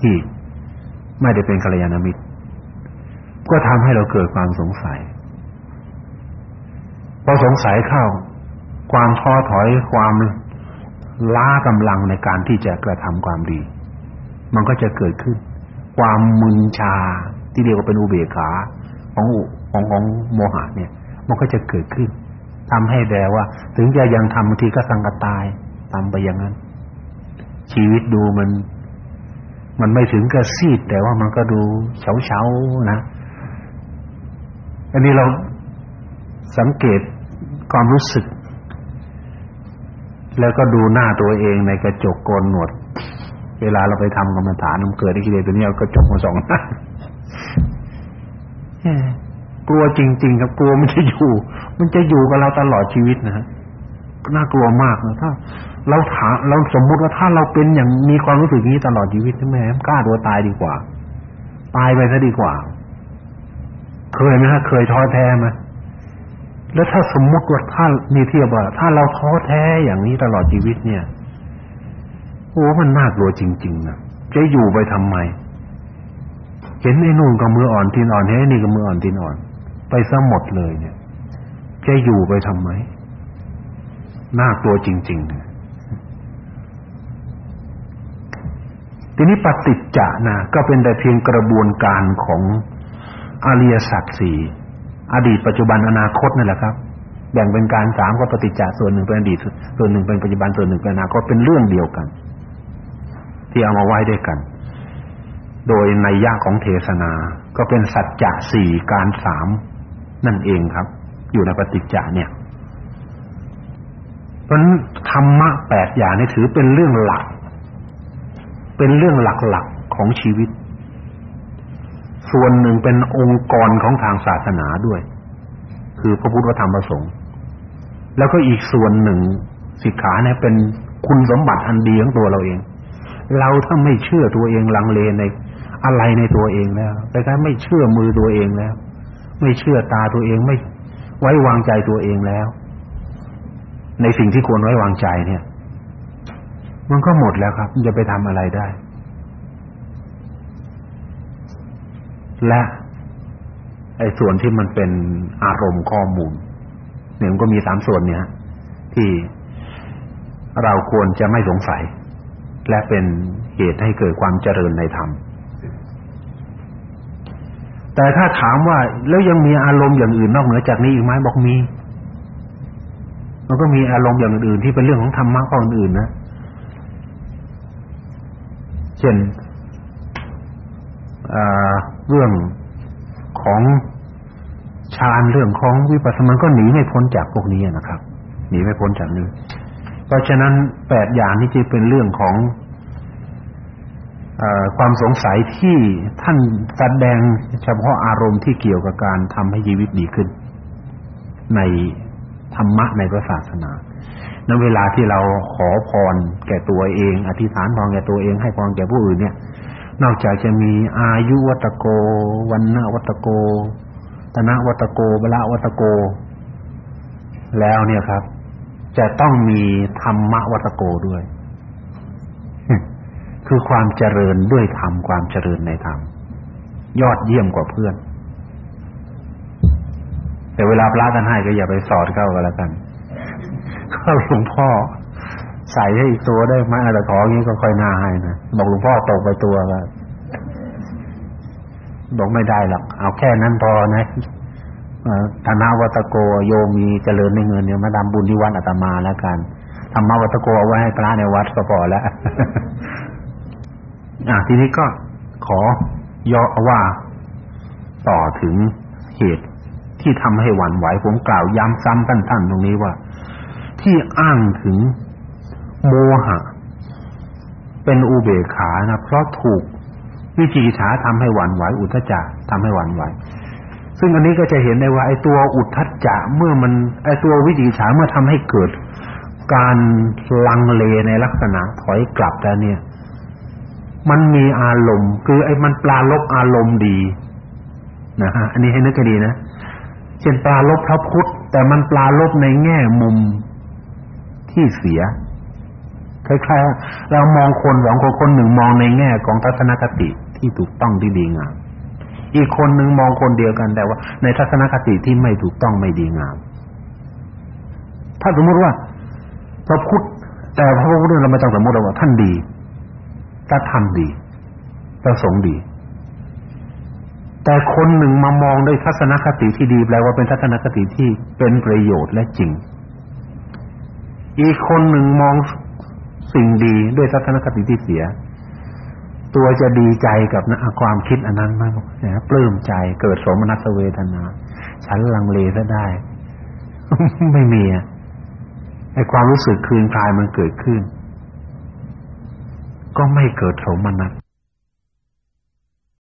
ที่ไม่ได้เป็นกัลยาณมิตร ก็ทำให้เราเกิดความสงสัยพอสงสัยเข้า ความท้อถอยความล้ากำลังในการที่จะกระทำความดี มันก็จะเกิดขึ้น ความมึนชาที่เรียกว่าเป็นอุเบกขาของของของโมหะเนี่ย มันก็จะเกิดขึ้นทำให้แดว่า ถึงจะยังทำบางทีก็สังกตายทำไปอย่างนั้น ชีวิตดูมัน มันไม่ถึงกับซีด แต่ว่ามันก็ดูเฉาๆนะ อันนี้เราสังเกตความรู้สึก แล้วก็ดูหน้าตัวเองในกระจกโกนหนวด เวลาเราไปทำกรรมฐานมันเกิดไอ้กิเลสตัวนี้เอากระจกมาส่องหน้ากลัวจริงๆครับกลัวมันจะอยู่ มันจะอยู่กับเราตลอดชีวิตนะฮะน่ากลัวมากนะถ้า เราถามเราสมมุติว่าถ้าเราเป็นอย่างมีความรู้สึกนี้ตลอดชีวิตแม่กล้าตัวตายดีกว่า ตายไปซะดีกว่า เคยไหมฮะเคยท้อแท้ไหมแล้วถ้าสมมุติว่าถ้ามีเทียบว่าถ้าเราท้อแท้อย่างนี้ตลอดชีวิตเนี่ยโอ้มันน่ากลัวจริงๆนะจะอยู่ไปทำไม เห็นไอ้นู่นก็มืออ่อนตีนอ่อนเฮ้นี่ก็มืออ่อนตีนอ่อน ไปซะหมดเลยเนี่ยจะอยู่ไปทำไมน่ากลัวจริงๆ ทีนี้ปฏิจจานะก็เป็นแต่เพียงกระบวนการของอริยสัจสี่อดีตปัจจุบันอนาคตนั่นแหละครับแบ่งเป็นการสามก็ปฏิจจส่วนหนึ่งเป็นอดีตส่วนหนึ่งเป็นปัจจุบันส่วนหนึ่งเป็นอนาคตเป็นเรื่องเดียวกัน ที่เอามาไว้ด้วยกัน โดยในยะของเทศนา ก็เป็นสัจจะสี่การสามนั่นเองครับ อยู่ในปฏิจจาเนี่ยเพราะธรรมะแปดอย่างนี้ถือเป็นเรื่องหลัก เป็นเรื่องหลักๆของชีวิต ส่วนหนึ่งเป็นองค์กรของทางศาสนาด้วย คือพระพุทธธรรมประสงค์ แล้วก็อีกส่วนหนึ่งสิกขาเนี่ยเป็นคุณสมบัติอันดีของตัวเราเอง เราถ้าไม่เชื่อตัวเองลังเลในอะไรในตัวเองแล้วแต่ถ้าไม่เชื่อมือตัวเองแล้ว ไม่เชื่อตาตัวเองไม่ไว้วางใจตัวเองแล้ว ในสิ่งที่ควรไว้วางใจเนี่ย มันก็หมดแล้วครับจะไปทำอะไรได้ และไอ้ส่วนที่มันเป็นอารมณ์ข้อมูลเนี่ยมันก็มีสามส่วนเนี่ยที่เราควรจะไม่สงสัย และเป็นเหตุให้เกิดความเจริญในธรรม แต่ถ้าถามว่าแล้วยังมีอารมณ์อย่างอื่นนอกเหนือจากนี้อีกไหมบอกมี มันก็มีอารมณ์อย่างอื่นที่เป็นเรื่องของธรรมะข้ออื่นนะ เช่นเรื่องของฌานเรื่องของวิปัสสนาก็หนีไม่พ้นจากพวกนี้นะครับ หนีไม่พ้นจากนี้ เพราะฉะนั้นแปดอย่างนี้จึงเป็นเรื่องของอความสงสัยที่ท่านแสดงเฉพาะอารมณ์ที่เกี่ยวกับการทำให้ชีวิตดีขึ้น ในธรรมะในพระศาสนา ในเวลาที่เราขอพรแก่ตัวเอง อธิษฐานพรแก่ตัวเองให้พรแก่ผู้อื่นเนี่ย นอกจากจะมีอายุวัตโกวันนวัตโกตนะวัตโกบละวัตโก แล้วเนี่ยครับ จะต้องมีธรรมวัตโกด้วย คือความเจริญด้วยธรรมความเจริญในธรรมยอดเยี่ยมกว่าเพื่อน แต่เวลาพระท่านให้ก็อย่าไปสอดเข้ากันแล้วกัน ก็หลวงพ่อใส่ให้อีกตัวได้ไหมแต่ขออย่างนี้ก็ค่อยน่าให้นะบอกหลวงพ่อตกไปตัวก็บอกไม่ได้หรอกเอาแค่นั้นพอนะธนาวัตโกโยมีเจริญในเงินเนี่ยมาดำบุญที่วัดอาตมาแล้วกันธรรมวัตโกเอาไว้ให้พระในวัดก็พอแล้วอะทีนี้ก็ขอย่อว่าต่อถึงเหตุที่ทำให้หวั่นไหวผมกล่าวย้ำซ้ำท่านๆตรงนี้ว่า ที่อ้างถึงโมหะ เป็นอุเบกขานะเพราะถูกวิจิกิจฉาทำให้หวั่นไหวอุทจจะทำให้หวั่นไหว ซึ่งอันนี้ก็จะเห็นได้ว่าไอ้ตัวอุทธัจจะเมื่อมันไอ้ตัววิจิกิจฉาเมื่อทำให้เกิด การลังเลในลักษณะถอยกลับแล้วเนี่ย มันมีอารมณ์ คือไอ้มันปลาลบอารมณ์ดีนะฮะอันนี้ให้นึกให้ดีนะเช่นปลาลบพระพุทธแต่มันปลาลบในแง่มุม ที่เสียคล้ายๆเรามองคนสองคนคนหนึ่งมองในแง่ของทัศนคติที่ถูกต้องที่ดีงามอีกคนหนึ่งมองคนเดียวกันแต่ว่า ในทัศนคติที่ไม่ถูกต้องไม่ดีงาม ถ้าสมมติว่าพระพุทธแต่พระพุทธเราไม่ต้องสมมติว่าท่านดีถ้าทำดีประสงค์ดี แต่คนหนึ่งมามองด้วยทัศนคติที่ดีแปลว่าเป็นทัศนคติที่เป็นประโยชน์และจริง อีกคนหนึ่งมองสิ่งดีด้วยทัศนคติที่เสีย ตัวจะดีใจกับนะความคิดอันนั้นมากนะปลื้มใจเกิดโสมนัสเวทนา ฉันลังเลซะได้ ไม่มีไอความรู้สึกคืนคลายมันเกิดขึ้น ก็ไม่เกิดโสมนัส